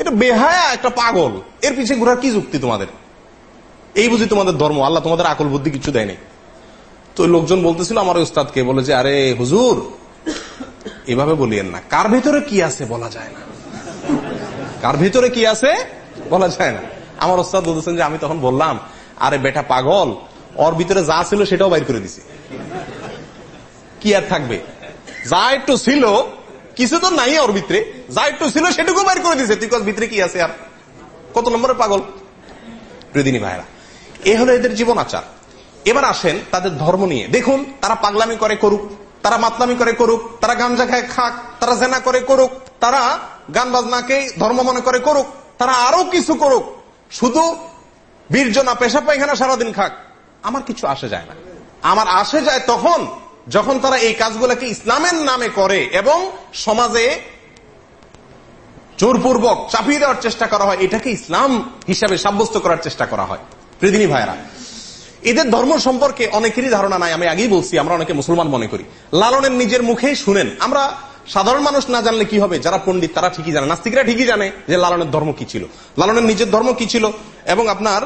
A: এটা বেহায়া একটা পাগল। এর পিছিয়ে ঘুরার কি যুক্তি তোমাদের? এই বুঝি তোমাদের ধর্ম, আল্লাহ তোমাদের আকল বুদ্ধি কিছু দেয়নি তো লোকজন বলতেছিল, আমার উস্তাদকে, বলে যে, আরে, হুজুর, এভাবে বলিয়েন না। কার ভিতরে কি আছে বলা যায় না। কার ভিতরে কি আছে বলা যায় না। আমার ওস্তাদ বলতেছেন যে, আমি তখন বললাম, আরে, বেটা পাগল, ওর ভিতরে যা ছিল সেটাও বাইর করে দিছে। কি আর থাকবে? যা একটু ছিল, কিছু তো নাই ওর ভিতরে। যা একটু ছিল সেটুকু বাইর করে দিছে। তুই ভিতরে কি আছে আর? কত নম্বরে পাগল? প্রতিদিনই ভাইরা এ হলো এদের জীবন আচার। এবার আসেন তাদের ধর্ম নিয়ে। দেখুন, তারা পাগলামি করে করুক, তারা মাতলামি করে করুক, তারা গাঞ্জা খায় খাক, তারা জেনা করে করুক, তারা গান বাজনাকে ধর্ম মনে করে করুক, তারা আরও কিছু করুক। শুধু বীরজনা পেশা পায়খানা সারাদিন খাক, আমার কিছু আসে যায় না। আমার আসে যায় তখন, যখন তারা এই কাজগুলোকে ইসলামের নামে করে এবং সমাজে জোরপূর্বক চাপিয়ে দেওয়ার চেষ্টা করা হয়, এটাকে ইসলাম হিসাবে সাব্যস্ত করার চেষ্টা করা হয়। পৃথিবী ভাইরা এদের ধর্ম সম্পর্কে অনেকেরই ধারণা নাই, আমি আগেই বলছি, আমরা অনেকে মুসলমান মনে করি। লালনের নিজের মুখেই শুনেন। আমরা সাধারণ মানুষ না জানলে কি হবে? যারা পণ্ডিত, তারা ঠিকই জানে। নাস্তিকরা ঠিকই জানে যে লালনের ধর্ম কি ছিল। লালনের নিজের ধর্ম কি ছিল? এবং আপনার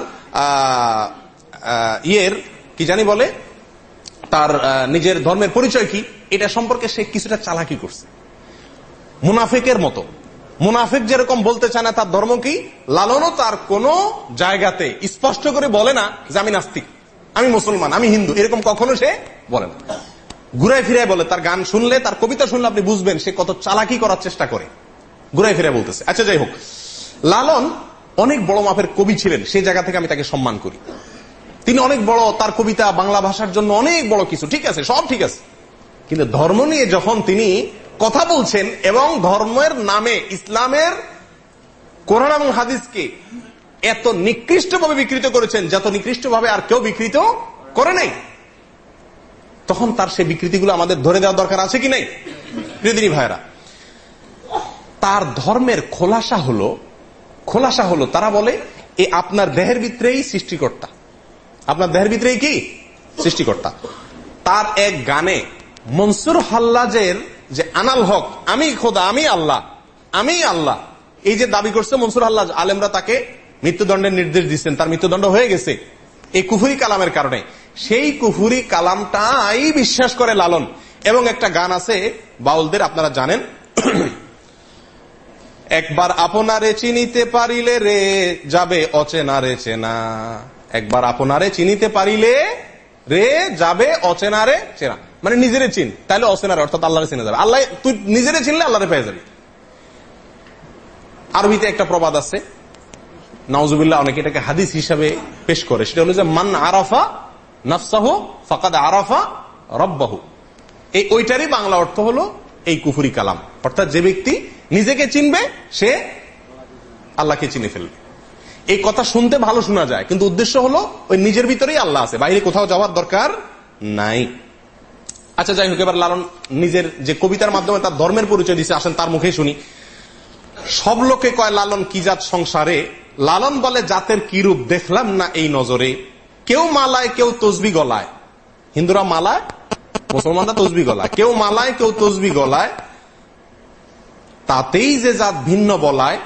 A: ইয়ের, কি জানি বলে, তার নিজের ধর্মের পরিচয় কি? এটা সম্পর্কে সে কিছুটা চালাকি করছে। মুনাফেকের মতো। মুনাফেক যেরকম বলতে চায় না, তার ধর্ম কি? লালনও তার কোন জায়গাতে স্পষ্ট করে বলে না যে আমি নাস্তিক, আমি মুসলমান, আমি হিন্দু, এরকম কখনো সে বলে না। ঘুরাই ফিরাই বলে, তার গান শুনলে, তার কবিতা শুনলে আপনি বুঝবেন সে কত চালাকি করার চেষ্টা করে। ঘুরাই ফিরে বলতেছে। আচ্ছা যাই হোক। লালন অনেক বড় মাপের কবি ছিলেন, সেই জায়গা থেকে আমি তাকে সম্মান করি। তিনি অনেক বড়, তার কবিতা, বাংলা ভাষার জন্য অনেক বড় কিছু, ঠিক আছে, সব ঠিক আছে। কিন্তু ধর্ম নিয়ে যখন তিনি কথা বলছেন এবং ধর্মের নামে ইসলামের কোরআন এবং হাদিসকে এত নিকৃষ্টভাবে বিকৃত করেছেন, যত নিকৃষ্টভাবে আর কেউ বিকৃত করে নাই। তখন তার সেই বিকৃতিগুলো আমাদের ধরে দেওয়া দরকার আছে কি নাই? প্রিয়দিনী ভাইরা তার ধর্মের খোলাসা হলো খোলাসা হলো তারা বলে, এ আপনার দেহের ভিতরেই সৃষ্টিকর্তা। আপনার দেহের ভিতরেই কি? সৃষ্টিকর্তা। তার এক গানে মনসুর হাল্লাজের যে আনাল হক, আমি খোদা, আমি আল্লাহ আমি আল্লাহ। এই যে দাবি করছে মনসুর আল্লাহ, আলেমরা তাকে মৃত্যুদণ্ডের নির্দেশ দিচ্ছেন, তার মৃত্যুদণ্ড হয়ে গেছে। এই কুফুরি কালামের কারণে। সেই কুফুরি কালামটাই বিশ্বাস করে লালন। এবং একটা গান আছে, বাউলদের, আপনারা জানেন। একবার আপনারে চিনিতে পারিলে রে, যাবে অচেনারে চেনা। একবার আপনারে চিনিতে পারিলে রে যাবে অচেনারে চেনা। মানে নিজেরে চিন। তাহলে অচেনারে অর্থাৎ আল্লাহরে চিনে যাবে। আল্লাহ, তুই নিজেরে চিনলে আল্লাহরে পেয়ে যাবি। আরবিতে একটা প্রবাদ আছে। নওজুবিল্লাহ অনেকে এটাকে হাদিস হিসাবে পেশ করে। সেটা হলো যে, মান আরাফা নফসাহ ফাকাদ আরাফা রব্বাহু। এই ওইটারই বাংলা অর্থ হলো, এই কুফুরি কালাম। অর্থাৎ যে ব্যক্তি নিজেকে চিনবে, সে আল্লাহকে চিনে ফেলবে। এই কথা শুনতে ভালো শোনা যায়, কিন্তু উদ্দেশ্য হলো ওই নিজের ভিতরেই আল্লাহ আছে, বাইরে কোথাও যাওয়ার দরকার নাই। আচ্ছা যাই হোক, এবার লালন নিজের যে কবিতার মাধ্যমে তার ধর্মের পরিচয় দিচ্ছে আসেন তার মুখে শুনি। সব লোকে কয়, লালন কি জাত সংসারে? লালন বলে, জাতের কি রূপ? দেখলাম না এই নজরে। কেউ মালায়, কেউ তসবি গলায়। হিন্দুরা মালায়, মুসলমানরা তসবি গলায়। কেউ মালায়, কেউ তসবি গলায়। তাতেই যে জাত ভিন্ন বলায়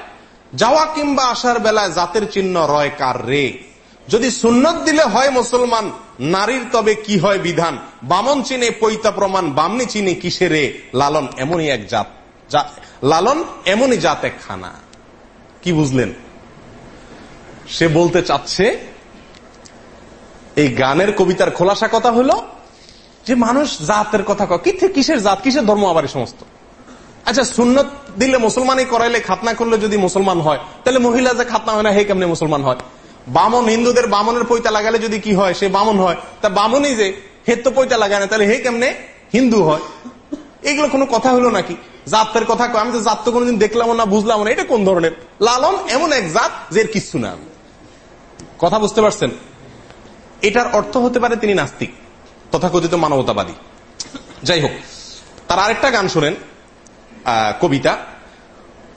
A: যাওয়া কিংবা আসার বেলায় জাতের চিহ্ন রয় কার রে? যদি সুন্নত দিলে হয় মুসলমান, নারীর তবে কি হয় বিধান? বামন চিনে পৈতা প্রমাণ, বামনি চিনে কিসে রে? লালন এমনই এক জাত। লালন এমনই জাত এক খানা কি বুঝলেন? সে বলতে চাচ্ছে, এই গানের কবিতার খোলাসা কথা হলো যে মানুষ জাতের কথা কিসের জাত? কিসের ধর্ম আবার সমস্ত? আচ্ছা সুন্নত দিলে মুসলমানই করাইলে খাতনা করলে যদি মুসলমান হয়, তাহলে মহিলা যে খাতনা হয় না হে কেমনি মুসলমান হয়? বামন, হিন্দুদের বামনের পৈতা লাগালে যদি কি হয়, সে বামন হয়, তা বামনই যে হের তো পৈতা লাগায় না, তাহলে হে কেমনে হিন্দু হয়? এগুলো কোনো কথা হলো নাকি? জাতের কথা আমি তো জাত তো কোনোদিন দেখলাম না বুঝলাম না, এটা কোন ধরনের? লালন এমন এক জাত যে কিচ্ছু না। কথা বুঝতে পারছেন? এটার অর্থ হতে পারে তিনি নাস্তিক, তথাকথিত মানবতাবাদী। যাই হোক, তার আরেকটা গান শোনেন। কবিতা,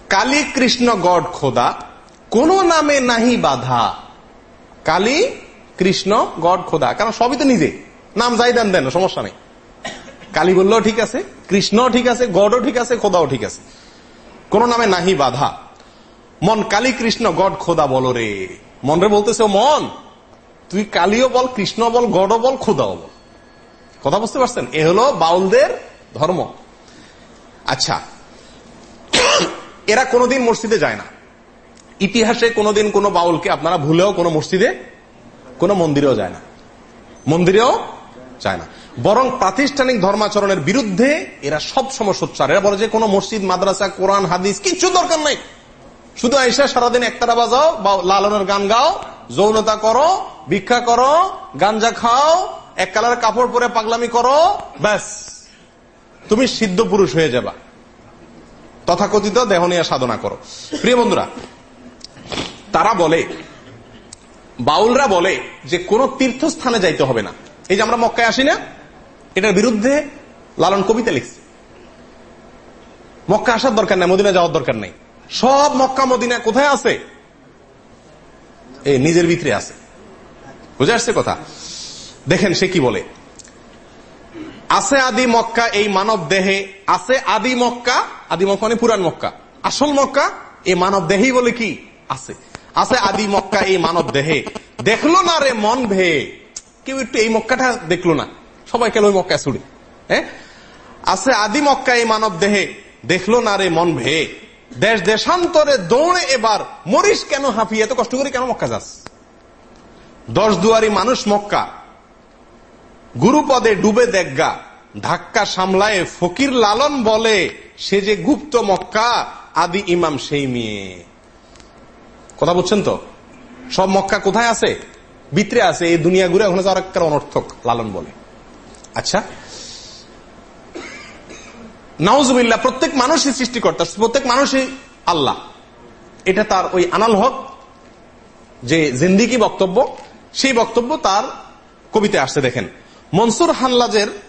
A: কালী কৃষ্ণ গড খোদা, কোন নামে নাহি বাধা। কালী কৃষ্ণ গড খোদা, কারণ সবই তো নিজে। নাম যাই দেন দেন সমস্যা নেই। কালী বললেও ঠিক আছে কৃষ্ণ ঠিক আছে, গডও ঠিক আছে, খোদাও ঠিক আছে। কোন নামে নাহি বাধা। মন কালী কৃষ্ণ গড খোদা বল রে। মন রে বলতেছে মন, তুই কালীও বল, কৃষ্ণ বল, গডও বল, খোদাও বল। কথা বুঝতে পারছেন? এ হলো বাউলদের ধর্ম। আচ্ছা এরা কোনোদিন মসজিদে যায় না। ইতিহাসে কোনোদিন কোনো বাউলকে আপনারা ভুলেও কোনো মসজিদে, কোনো মন্দিরেও যায় না। মন্দিরেও যায় না। বরং প্রাতিষ্ঠানিক ধর্মাচরণের বিরুদ্ধে এরা সব সময় সোচ্চার। এরা বলে যে কোনো মসজিদ, মাদ্রাসা, কোরআন, হাদিস, কিচ্ছু দরকার নাই। শুধু আইসা সারাদিন একতারা বাজাও বা লালনের গান গাও, যৌনতা করো, ভিক্ষা করো, গাঞ্জা খাও, এক কালার কাপড় পরে পাগলামি করো, ব্যাস। তুমি সিদ্ধ পুরুষ হয়ে যাবা। তথাকথিত দেহনিয়া সাধনা করো। প্রিয় বন্ধুরা, তারা বলে, বাউলরা বলে যে কোন তীর্থস্থানে যাইতে হবে না। এই যে আমরা মক্কায় আসি না, এটার বিরুদ্ধে লালন কবিতা লিখছে। মক্কা আসার দরকার নাই, মদিনা যাওয়ার দরকার নাই। সব মক্কা, মদিনা কোথায় আছে? এই নিজের ভিতরে আছে। বুঝে আসছে কথা? দেখেন সে কি বলে, আছে আদি মক্কা এই মানব দেহে, আছে আদি মক্কা আদি মক্কা মানে পুরান মক্কা। আসল মক্কা এই মানব দেহেই বলে কি? আছে। আছে আদি মক্কা এই মানব দেহে। দেখল না রে মন ভে। কেউ একটু এই মক্কাটা দেখল না। সবাই কেন ওই মক্কা ছুড়ে? হ্যাঁ? আছে আদি মক্কা এই মানব দেহে। দেখল না রে মন ভে। দেশ দেশান্তরে দৌড়ে এবার মরিস কেন হাঁপিয়ে? এত কষ্ট করে কেন মক্কা যাস? দশ দুয়ারি মানুষ মক্কা। গুরুপদে ডুবে দেখগা ধাক্কা সামলায়, ফকির লালন বলে, সে যে গুপ্ত মক্কা, আদি ইমাম সেই মেয়ে। কথা বলছেন তো? সব মক্কা কোথায় আছে? ভিতরে আছে, এই দুনিয়া ঘুরে ওখানে যাওয়ার অনর্থক লালন বলে। আচ্ছা। নাউজুবিল্লাহ, প্রত্যেক মানুষই সৃষ্টিকর্তা, প্রত্যেক মানুষই আল্লাহ। এটা তার ওই আনাল হক, যে জিন্দিগি বক্তব্য, সেই বক্তব্য তার কবিতায় আসছে, দেখেন। মনসুর হানলাজের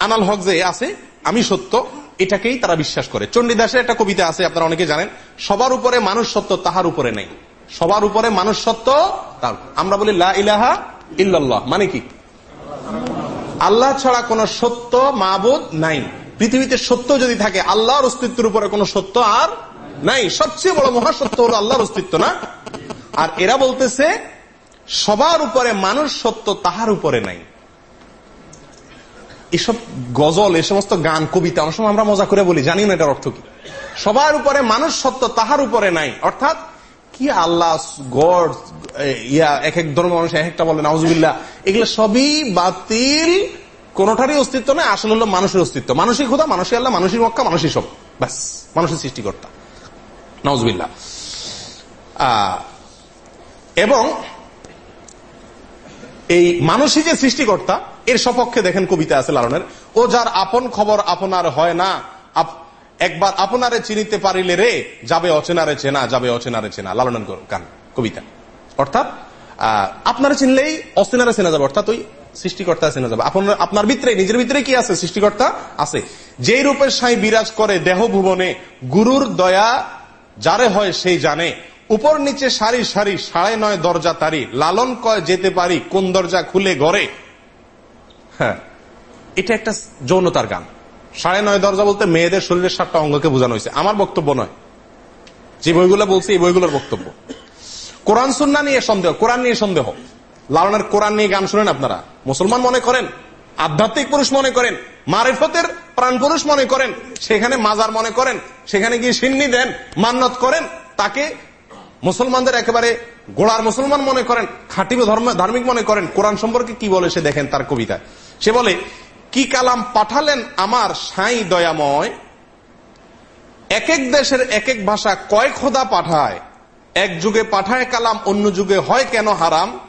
A: আনাল হক যে আছে, আমি সত্য, এটাকেই তারা বিশ্বাস করে। চণ্ডীদাসের একটা কবিতা আছে, আপনারা অনেকে জানেন, সবার উপরে মানুষ সত্য, তাহার উপরে নেই। সবার উপরে মানুষ সত্য আমরা বলি লা ইলাহা ইল্লাল্লাহ মানে কি? আল্লাহ ছাড়া কোন সত্য মাবুদ নাই। পৃথিবীতে সত্য যদি থাকে, আল্লাহর অস্তিত্বের উপরে কোন সত্য আর নাই। সবচেয়ে বড় মহাসত্য হল আল্লাহর অস্তিত্ব, না? আর এরা বলতেছে, সবার উপরে মানুষ সত্য, তাহার উপরে নাই। এসব গজল, এ সমস্ত গান, কবিতা অনেক সময় আমরা মজা করে বলি, জানি না এটার অর্থ কি। সবার উপরে মানুষ সত্য, তাহার উপরে নাই। অর্থাৎ, কি আল্লাহ গড ইয়া, এক এক ধর্ম মানুষ এক একটা বলে, নাউজুবিল্লাহ। এগুলো সবই বাতিল, কোনটারই অস্তিত্ব নয়, আসলে হলো মানুষের অস্তিত্ব। মানুষই খোদা, মানুষই আল্লাহ মানুষের মক্কা, মানুষই সব। ব্যাস, মানুষের সৃষ্টিকর্তা। নাউজুবিল্লাহ। এবং এই মানুষই যে সৃষ্টিকর্তা এর সপক্ষে দেখেন কবিতা আছে লালনের। ও যার আপন খবর আপনার হয় না একবার আপনারে চিনিতে পারিলে রে, যাবে অচেনারে চেনা, যাবে অচেনারে চেনা। লালনের গান, কবিতা। অর্থাৎ আপনারা চিনলেই অচেনারে চেনা যাবে। অর্থাৎ ওই সৃষ্টিকর্তা চেনা যাবে। আপনার আপনার ভিতরে, নিজের ভিতরে কি আছে? সৃষ্টিকর্তা আছে। যেই রূপের সাই বিরাজ করে দেহ ভুবনে, গুরুর দয়া যারে হয় সেই জানে। উপর নিচে সারি সারি, সাড়ে নয় দরজা তারি। লালন কয় যেতে পারি, কোন দরজা খুলে গড়ে হ্যাঁ। এটা একটা যৌনতার গান। সাড়ে নয় দরজা বলতে মেয়েদের শরীরের সাতটা অঙ্গকে বোঝানো হয়েছে। আমার বক্তব্য নয়। যে বইগুলো বলছি, এই বইগুলোর বক্তব্য। কোরআন, সুন্না নিয়ে সন্দেহ, কোরআন নিয়ে সন্দেহ। লালনের কোরআন নিয়ে গান শুনেন আপনারা? মুসলমান মনে করেন? আধ্যাত্মিক পুরুষ মনে করেন? মারিফতের প্রাণ পুরুষ মনে করেন? সেখানে মাজার মনে করেন? সেখানে গিয়ে সিন্নি দেন? মান্নত করেন? তাকে মুসলমানদের একেবারে গোড়ার মুসলমান মনে করেন? খাঁটি ধার্মিক মনে করেন? কোরআন সম্পর্কে কি বলে সে দেখেন তার কবিতা। সে বলে, কি কালাম পাঠালেন আমার সাই দয়াময়? এক এক দেশের এক এক ভাষা কয় খোদা পাঠায়? এক যুগে পাঠায় কালাম, অন্য যুগে হয় কেন হারাম?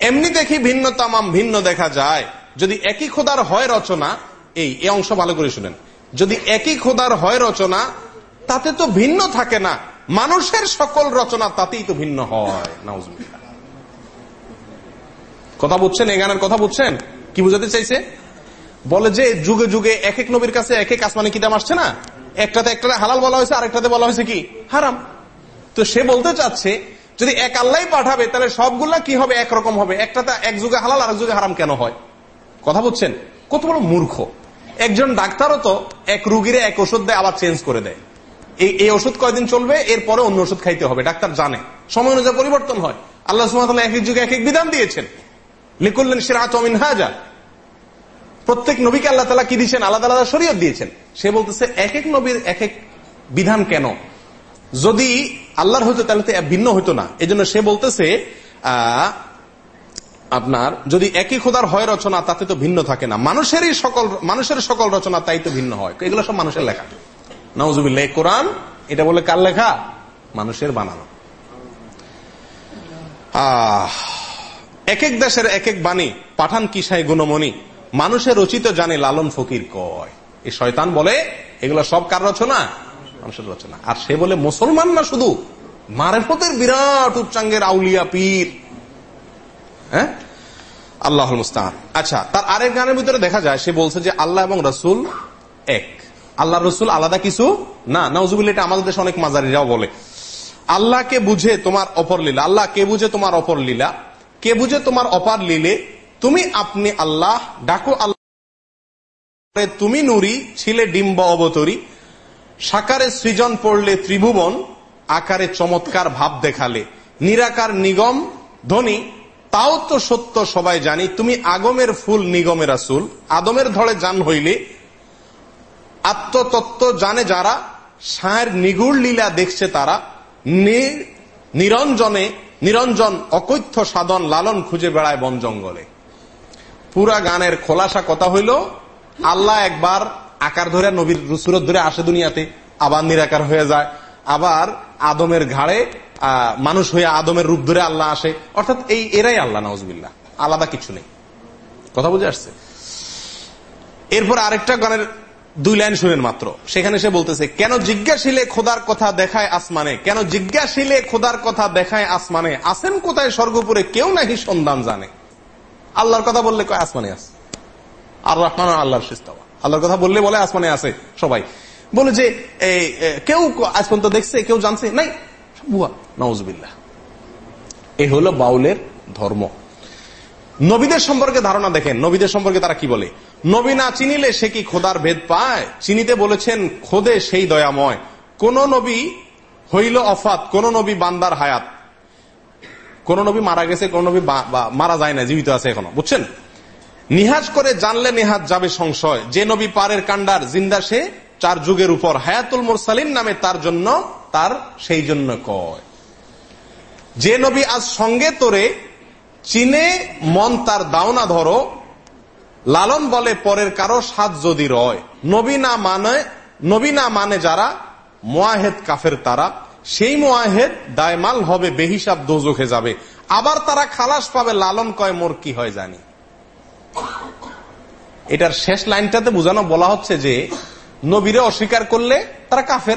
A: এমনি দেখি ভিন্ন তামাম ভিন্ন দেখা যায়। যদি একই খোদার হয় রচনা, এই এই অংশ ভালো করে শুনেন। যদি একই খোদার হয় রচনা, তাতে তো ভিন্ন থাকে না। মানুষের সকল রচনা তাতেই তো ভিন্ন হয়। কথা বুঝছেন? এই গানের কথা বুঝছেন? কি বুঝাতে চাইছে? বলে যে, যুগে যুগে এক এক নবীর কাছে এক এক আসমানি কিতাব আসছে না? একটাতে একটা হালাল বলা হয়েছে, আরেকটাতে বলা হয়েছে কি? হারাম। তো সে বলতে চাচ্ছে, যদি এক আল্লাহ পাঠাবে, তাহলে সবগুলা কি হবে? একরকম হবে। একটাতে এক যুগে হালাল আর যুগে হারাম কেন হয়? কথা বলছেন কত বড় মূর্খ। একজন ডাক্তারও তো এক রুগীরে এক ওষুধ দেয়, আবার চেঞ্জ করে দেয়। এই এই ওষুধ কয়দিন চলবে? এরপরে অন্য ওষুধ খাইতে হবে। ডাক্তার জানে। সময় অনুযায়ী পরিবর্তন হয়। আল্লাহ সুমাত এক এক যুগে এক এক বিধান দিয়েছেন। লিকুল্লেন সিরাত হাজা প্রত্যেক নবীকে আল্লাহ তালা কি দিয়েছেন? আলাদা আলাদা শরীয়ত দিয়েছেন। সে বলতেছে এক এক নবীর এক এক বিধান কেন? যদি আল্লাহর হইতো তাহলে তো ভিন্ন হইতো না। এই সে বলতেছে আপনার যদি একই খোদার হয় রচনা, তাতে তো ভিন্ন থাকে না। মানুষেরই সকল, মানুষের সকল রচনা তাই তো ভিন্ন হয়। এগুলো সব মানুষের লেখা। নওজুবিল্লাহ কোরআন, এটা বলে কার লেখা? মানুষের বানানো। এক এক দেশের এক এক বাণী। পাঠান কিসাই গুণমণি? মানুষের রচিত জানে লালন ফকির কয়। এই শয়তান বলে, এগুলো সব কার রচনা? মানুষের রচনা। আর সে বলে, মুসলমান না শুধু? মারেফতের বিরাট উচ্চাঙ্গের আউলিয়া পীর। হ্যাঁ? আল্লাহ মুস্তান আচ্ছা তার আরেক গানের ভিতরে দেখা যায়, সে বলছে যে আল্লাহ এবং রসুল এক। আল্লাহ, রসুল আলাদা কিছু? না নজুবিল এটা আমাদের দেশে অনেক মাজারিরাও বলে। আল্লাহকে বুঝে তোমার অপর লীলা। আল্লাহ কে বুঝে তোমার অপর লীলা? কে বুঝে তোমার অপার লীলে? তুমি আপনি আল্লাহ, ডাকো আল্লাহ। তুমি নুরি, ছিলে ডিম্ব অবতরী। সাকারে সৃজন পড়লে ত্রিভুবন, আকারে চমৎকার ভাব দেখালে। নিরাকার নিগম, ধনী, তাও তো সত্য সবাই জানি, তুমি আগমের ফুল নিগমের আসুল আদমের ধরে জান হইলে, আত্মতত্ত্ব জানে যারা, সায়ের নিগুড় লীলা দেখছে তারা। নিরঞ্জনে নিরঞ্জন অকৈথ্য সাধন লালন খুঁজে বেড়ায় বন জঙ্গলে। পুরা গানের খোলাসা কথা হইল, আল্লাহ একবার আকার ধরে নবীর সুরত ধরে আসে দুনিয়াতে, আবার নিরাকার হয়ে যায়, আবার আদমের ঘাড়ে মানুষ হয়ে আদমের রূপ ধরে আল্লাহ আসে। অর্থাৎ এই, এরাই আল্লাহ নজবিল্লা আলাদা কিছু নেই। কথা বুঝে আসছে? এরপর আরেকটা গানের দুই লাইন শুনেন মাত্র। সেখানে সে বলতেছে, কেন জিজ্ঞাসিলে খোদার কথা দেখায় আসমানে? কেন জিজ্ঞাসিলে খোদার কথা দেখায় আসমানে? আসেন কোথায় স্বর্গপুরে? কেউ নাকি সন্ধান জানে। আল্লাহর কথা বললে কয়, আসমানে আছে। আর রহমান আল্লাহর শিস্তাবা আল্লাহর কথা বললে বলে, আসমানে আছে সবাই। বলে যে কেউ আজ পর্যন্ত দেখছে, কেউ জানছে? নাই বুয়া নওয়াজবিল্লাহ এই হলো বাউলের ধর্ম। নবীদের সম্পর্কে ধারণা দেখেন। নবীদের সম্পর্কে তারা কি বলে? নবী না চিনিলে সে কি খোদার ভেদ পায়? চিনিতে বলেছেন, খোদে সেই দয়াময়। কোন নবী হইল অফাত, কোন নবী বান্দার হায়াত। কোন নবী মারা গেছে, কোন নবী মারা যায় না জীবিত আছে এখনও। বুঝছেন? নিহাজ করে জানলে নেহাজ যাবে সংশয়। যে নবী পারের কান্ডার জিন্দা সে, চার যুগের উপর। হায়াতুল মুরসালিন নামে তার জন্য, তার সেই জন্য কয়। যে নবী আজ সঙ্গে তোরে চিনে মন তার দাওনা ধরো, লালন বলে পরের কারও সাত যদি রয়। নবী না মানে নবী না মানে যারা, মোয়াহেদ কাফের তারা। সেই মোয়াহেদ দায়মাল হবে, বেহিসাব দোজখে যাবে। আবার তারা খালাস পাবে, লালন কয়, মোর কি হয় জানি? এটার শেষ লাইনটাতে বোঝানো বলা হচ্ছে যে, নবীরে অস্বীকার করলে তারা কাফের।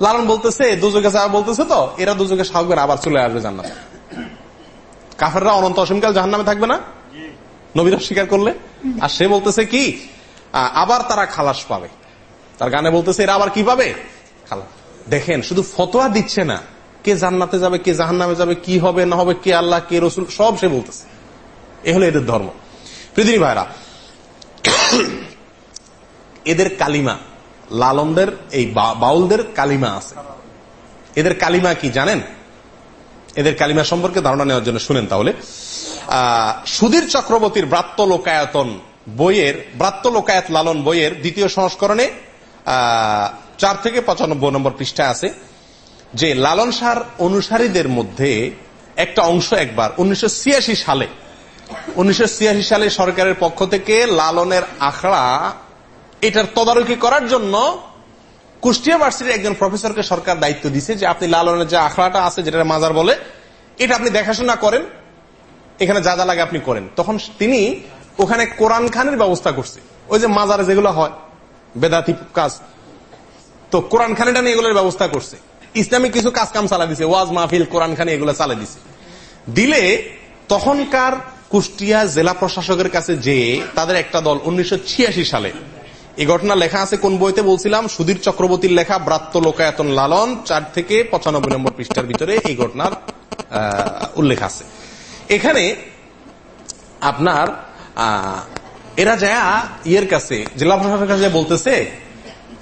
A: লালন বলতেছে দুজকে যাওয়া বলতেছে তো, এরা দুজকে সাহবের আবার চলে আসবে জান্নাত। কাফেররা অনন্ত অসীমকাল জাহান নামে থাকবে না? নবীর অস্বীকার করলে? আর সে বলতেছে কি? আবার তারা খালাস পাবে। তার গানে বলতেছে, এরা আবার কি পাবে? খালাস। দেখেন, শুধু ফতোয়া দিচ্ছে না। কে জান্নাতে যাবে, কে জাহান নামে যাবে, কি হবে, না হবে, কে আল্লাহ, কে রসুল, সব সে বলতেছে। এ হলো এদের ধর্ম। পৃথিবী ভাইরা এদের কালিমা, লালনদের, এই বাউলদের কালিমা আছে। এদের কালিমা কি, জানেন? এদের কালিমা সম্পর্কে ধারণা নেওয়ার জন্য শুনেন তাহলে। সুধীর চক্রবর্তীর ব্রাত্য লোকায়তন বইয়ের ব্রাত্য লোকায়ত লালন বইয়ের দ্বিতীয় সংস্করণে চার থেকে পঁচানব্বই নম্বর পৃষ্ঠায় আছে যে লালন সার অনুসারীদের মধ্যে একটা অংশ একবার, উনিশশো ছিয়াশি সালে, উনিশশো ছিয়াশি সালে সরকারের পক্ষ থেকে লালনের আখড়া এটার তদারকি করার জন্য কুষ্টিয়া ভার্সিটির একজন প্রফেসরকে সরকার দায়িত্ব দিছে যে আপনি লালনের যে আখড়াটা আছে যেটা মাজার বলে, এটা আপনি দেখাশোনা করেন, এখানে যা লাগে আপনি করেন। তখন তিনি ওখানে কোরআন খানের ব্যবস্থা করছে। ওই যে মাজারে যেগুলো হয়, বেদাতি কাজ, তো কোরআন খানিটা নিয়ে এগুলোর ব্যবস্থা করছে। ইসলামিক কিছু কাজ কাম চালা দিছে, ওয়াজ মাহফিল, কোরআন খানি এগুলো চালা দিছে। দিলে তখনকার কুষ্টিয়া জেলা প্রশাসকের কাছে যে তাদের একটা দল উনিশশো ছিয়াশি সালে এই ঘটনা লেখা আছে, কোন বইতে বলছিলাম? সুধীর চক্রবর্তীর লেখা, ব্রাত্য লোকায়তন লালন, চার থেকে পঁচানব্বই নম্বর পৃষ্ঠার ভিতরে এই ঘটনার উল্লেখ আছে। এখানে আপনার এরা যা ইয়ের কাছে, জেলা প্রশাসনের কাছে বলতেছে,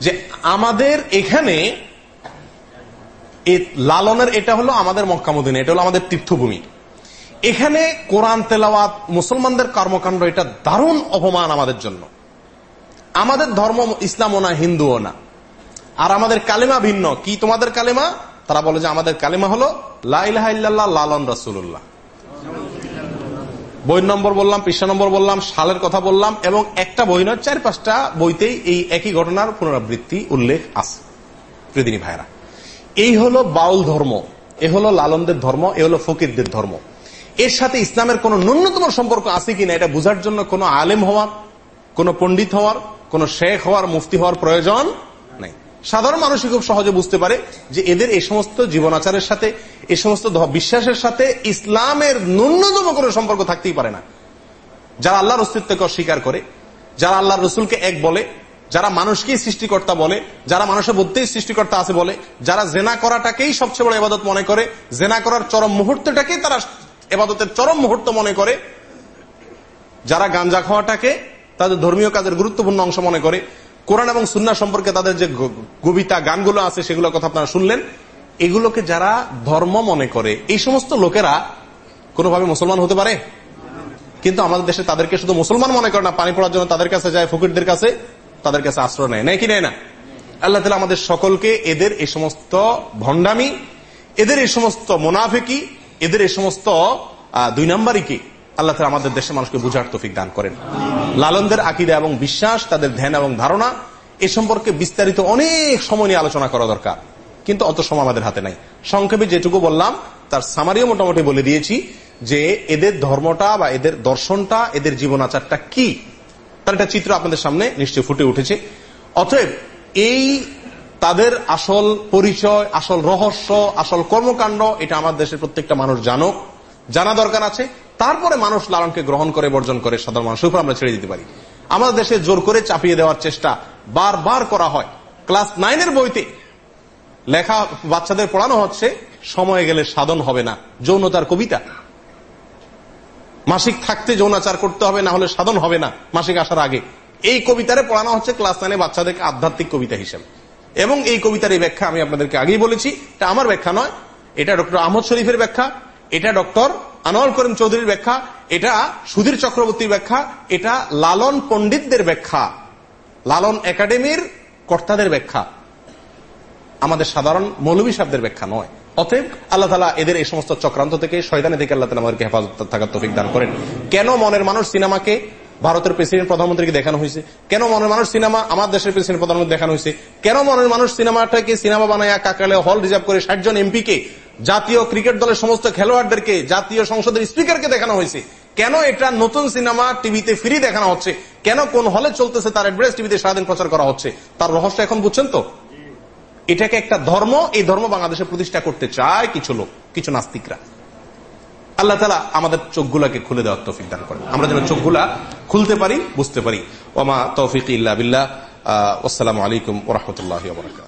A: যে আমাদের এখানে লালনের এটা হলো আমাদের মক্কামুদ্দিন এটা হলো আমাদের তীর্থভূমি। এখানে কোরআন তেলাওয়াত মুসলমানদের কর্মকাণ্ড, এটা দারুণ অপমান আমাদের জন্য। আমাদের ধর্ম ইসলামও না, হিন্দুও না। আর আমাদের কালেমা ভিন্ন। কি তোমাদের কালেমা? তারা বলে যে আমাদের কালেমা হলো লালন রাসুল্লাহ বই নম্বর বললাম, পৃষ্ঠা নম্বর বললাম, সালের কথা বললাম, এবং একটা বই নয়, চার পাঁচটা বইতেই এই একই ঘটনার পুনরাবৃত্তি উল্লেখ আছে। প্রতিদিনী ভাইরা এই হলো বাউল ধর্ম, এ হলো লালনদের ধর্ম, এ হলো ফকিরদের ধর্ম। এর সাথে ইসলামের কোন ন্যূনতম সম্পর্ক আছে কিনা, এটা বোঝার জন্য কোন আলেম হওয়ার, কোন পণ্ডিত হওয়ার কোন শেখ হওয়ার, মুফতি হওয়ার প্রয়োজন নাই। সাধারণ মানুষই খুব সহজে বুঝতে পারে যে এদের এই সমস্ত জীবনাচারের সাথে এই সমস্ত বিশ্বাসের সাথে ইসলামের ন্যূনতম কোনো সম্পর্ক থাকতেই পারে না। যারা আল্লাহর অস্তিত্বকে অস্বীকার করে, যারা আল্লাহ রসুলকে এক বলে, যারা মানুষকেই সৃষ্টিকর্তা বলে, যারা মানুষের মধ্যেই সৃষ্টিকর্তা আছে বলে, যারা জেনা করাটাকেই সবচেয়ে বড় এবাদত মনে করে, জেনা করার চরম মুহূর্তটাকেই তারা এবাদতের চরম মুহূর্ত মনে করে, যারা গাঞ্জা খাওয়াটাকে তাদের ধর্মীয় কাজের গুরুত্বপূর্ণ অংশ মনে করে। কোরআন এবং সুন্না সম্পর্কে তাদের যে কবিতা গানগুলো আছে, সেগুলোর কথা আপনারা শুনলেন। এগুলোকে যারা ধর্ম মনে করে, এই সমস্ত লোকেরা কোনোভাবে মুসলমান হতে পারে? কিন্তু আমাদের দেশে তাদেরকে শুধু মুসলমান মনে করে না, পানি পড়ার জন্য তাদের কাছে যায়, ফকিরদের কাছে তাদের কাছে আশ্রয় নেয়। নেয় কি নেয় না? আল্লাহ তালা আমাদের সকলকে এদের এই সমস্ত ভণ্ডামি, এদের এই সমস্ত মোনাফেকি, এদের এই সমস্ত দুই নাম্বারিকে আল্লাহ তালা আমাদের দেশের মানুষকে বুঝার তফিক দান করেন। লালনদের আকিদা এবং বিশ্বাস, তাদের ধ্যান এবং ধারণা, এ সম্পর্কে বিস্তারিত অনেক সময় নিয়ে আলোচনা করা দরকার। কিন্তু অত সময় আমাদের হাতে নাই। সংক্ষেপে যেটুকু বললাম, তার সামারিও মোটামুটি বলে দিয়েছি যে এদের ধর্মটা বা এদের দর্শনটা, এদের জীবনাচারটা কি? তার একটা চিত্র আপনাদের সামনে নিশ্চয় ফুটে উঠেছে। অতএব এই তাদের আসল পরিচয়, আসল রহস্য, আসল কর্মকাণ্ড, এটা আমার দেশের প্রত্যেকটা মানুষ জানুক। জানা দরকার আছে। তারপরে মানুষ লালনকে গ্রহণ করে, বর্জন করে, সাধারণ মানুষের উপর আমরা ছেড়ে দিতে পারি। আমাদের দেশে জোর করে চাপিয়ে দেওয়ার চেষ্টা বারবার করা হয়। ক্লাস নাইনের বইতে লেখা বাচ্চাদের পড়ানো হচ্ছে, সময় গেলে সাধন হবে না, যৌনতার কবিতা। মাসিক থাকতে যৌনাচার করতে হবে, না হলে সাধন হবে না, মাসিক আসার আগে। এই কবিতারে পড়ানো হচ্ছে ক্লাস নাইনে বাচ্চাদেরকে আধ্যাত্মিক কবিতা হিসেবে। এবং এই কবিতার এই ব্যাখ্যা আমি আপনাদেরকে আগেই বলেছি, এটা আমার ব্যাখ্যা নয়, এটা ডক্টর আহমদ শরীফের ব্যাখ্যা, এটা ডক্টর আনোয়ার করিম চৌধুরীর ব্যাখ্যা, এটা সুধীর চক্রবর্তীর ব্যাখ্যা, এটা লালন পণ্ডিতদের ব্যাখ্যা। লালন একাডেমির কর্তাদের ব্যাখ্যা। আমাদের সাধারণ মৌলবী সাহেবদের ব্যাখ্যা নয়। অতএব আল্লাহ তালা এদের এই সমস্ত চক্রান্ত থেকে, শয়তানি থেকে আল্লাহ তালা আমাদেরকে হেফাজত থাকার তফিক দান করেন। কেন মনের মানুষ সিনেমাকে ভারতের প্রেসিডেন্ট প্রধানমন্ত্রীকে দেখানো হয়েছে। কেন মনের মানুষ সিনেমা আমার দেশের প্রেসিডেন্ট প্রধানমন্ত্রী দেখানো হয়েছে? কেন মনের মানুষ সিনেমাটাকে সিনেমা বানায় কাকালে হল রিজার্ভ করে ষাট জন এমপিকে জাতীয় ক্রিকেট দলের সমস্ত খেলোয়াড়দেরকে, জাতীয় সংসদের স্পিকারকে দেখানো হয়েছে? কেন এটা নতুন সিনেমা টিভিতে ফ্রি দেখানো হচ্ছে? কেন কোন হলে চলতেছে তার অ্যাড্রেস টিভিতে সারাদিন প্রচার করা হচ্ছে? তার রহস্য এখন বুঝছেন তো? এটাকে একটা ধর্ম, এই ধর্ম বাংলাদেশে প্রতিষ্ঠা করতে চায় কিছু লোক, কিছু নাস্তিকরা। আল্লাহ তালা আমাদের চোখগুলাকে খুলে দেওয়ার তৌফিক দান করেন। আমরা যেন চোখগুলা খুলতে পারি, বুঝতে পারি। ওমা তৌফিক ইল্লা বিল্লাহ। আসসালামু আলাইকুম ওরহমতুল্লাহ বরকাত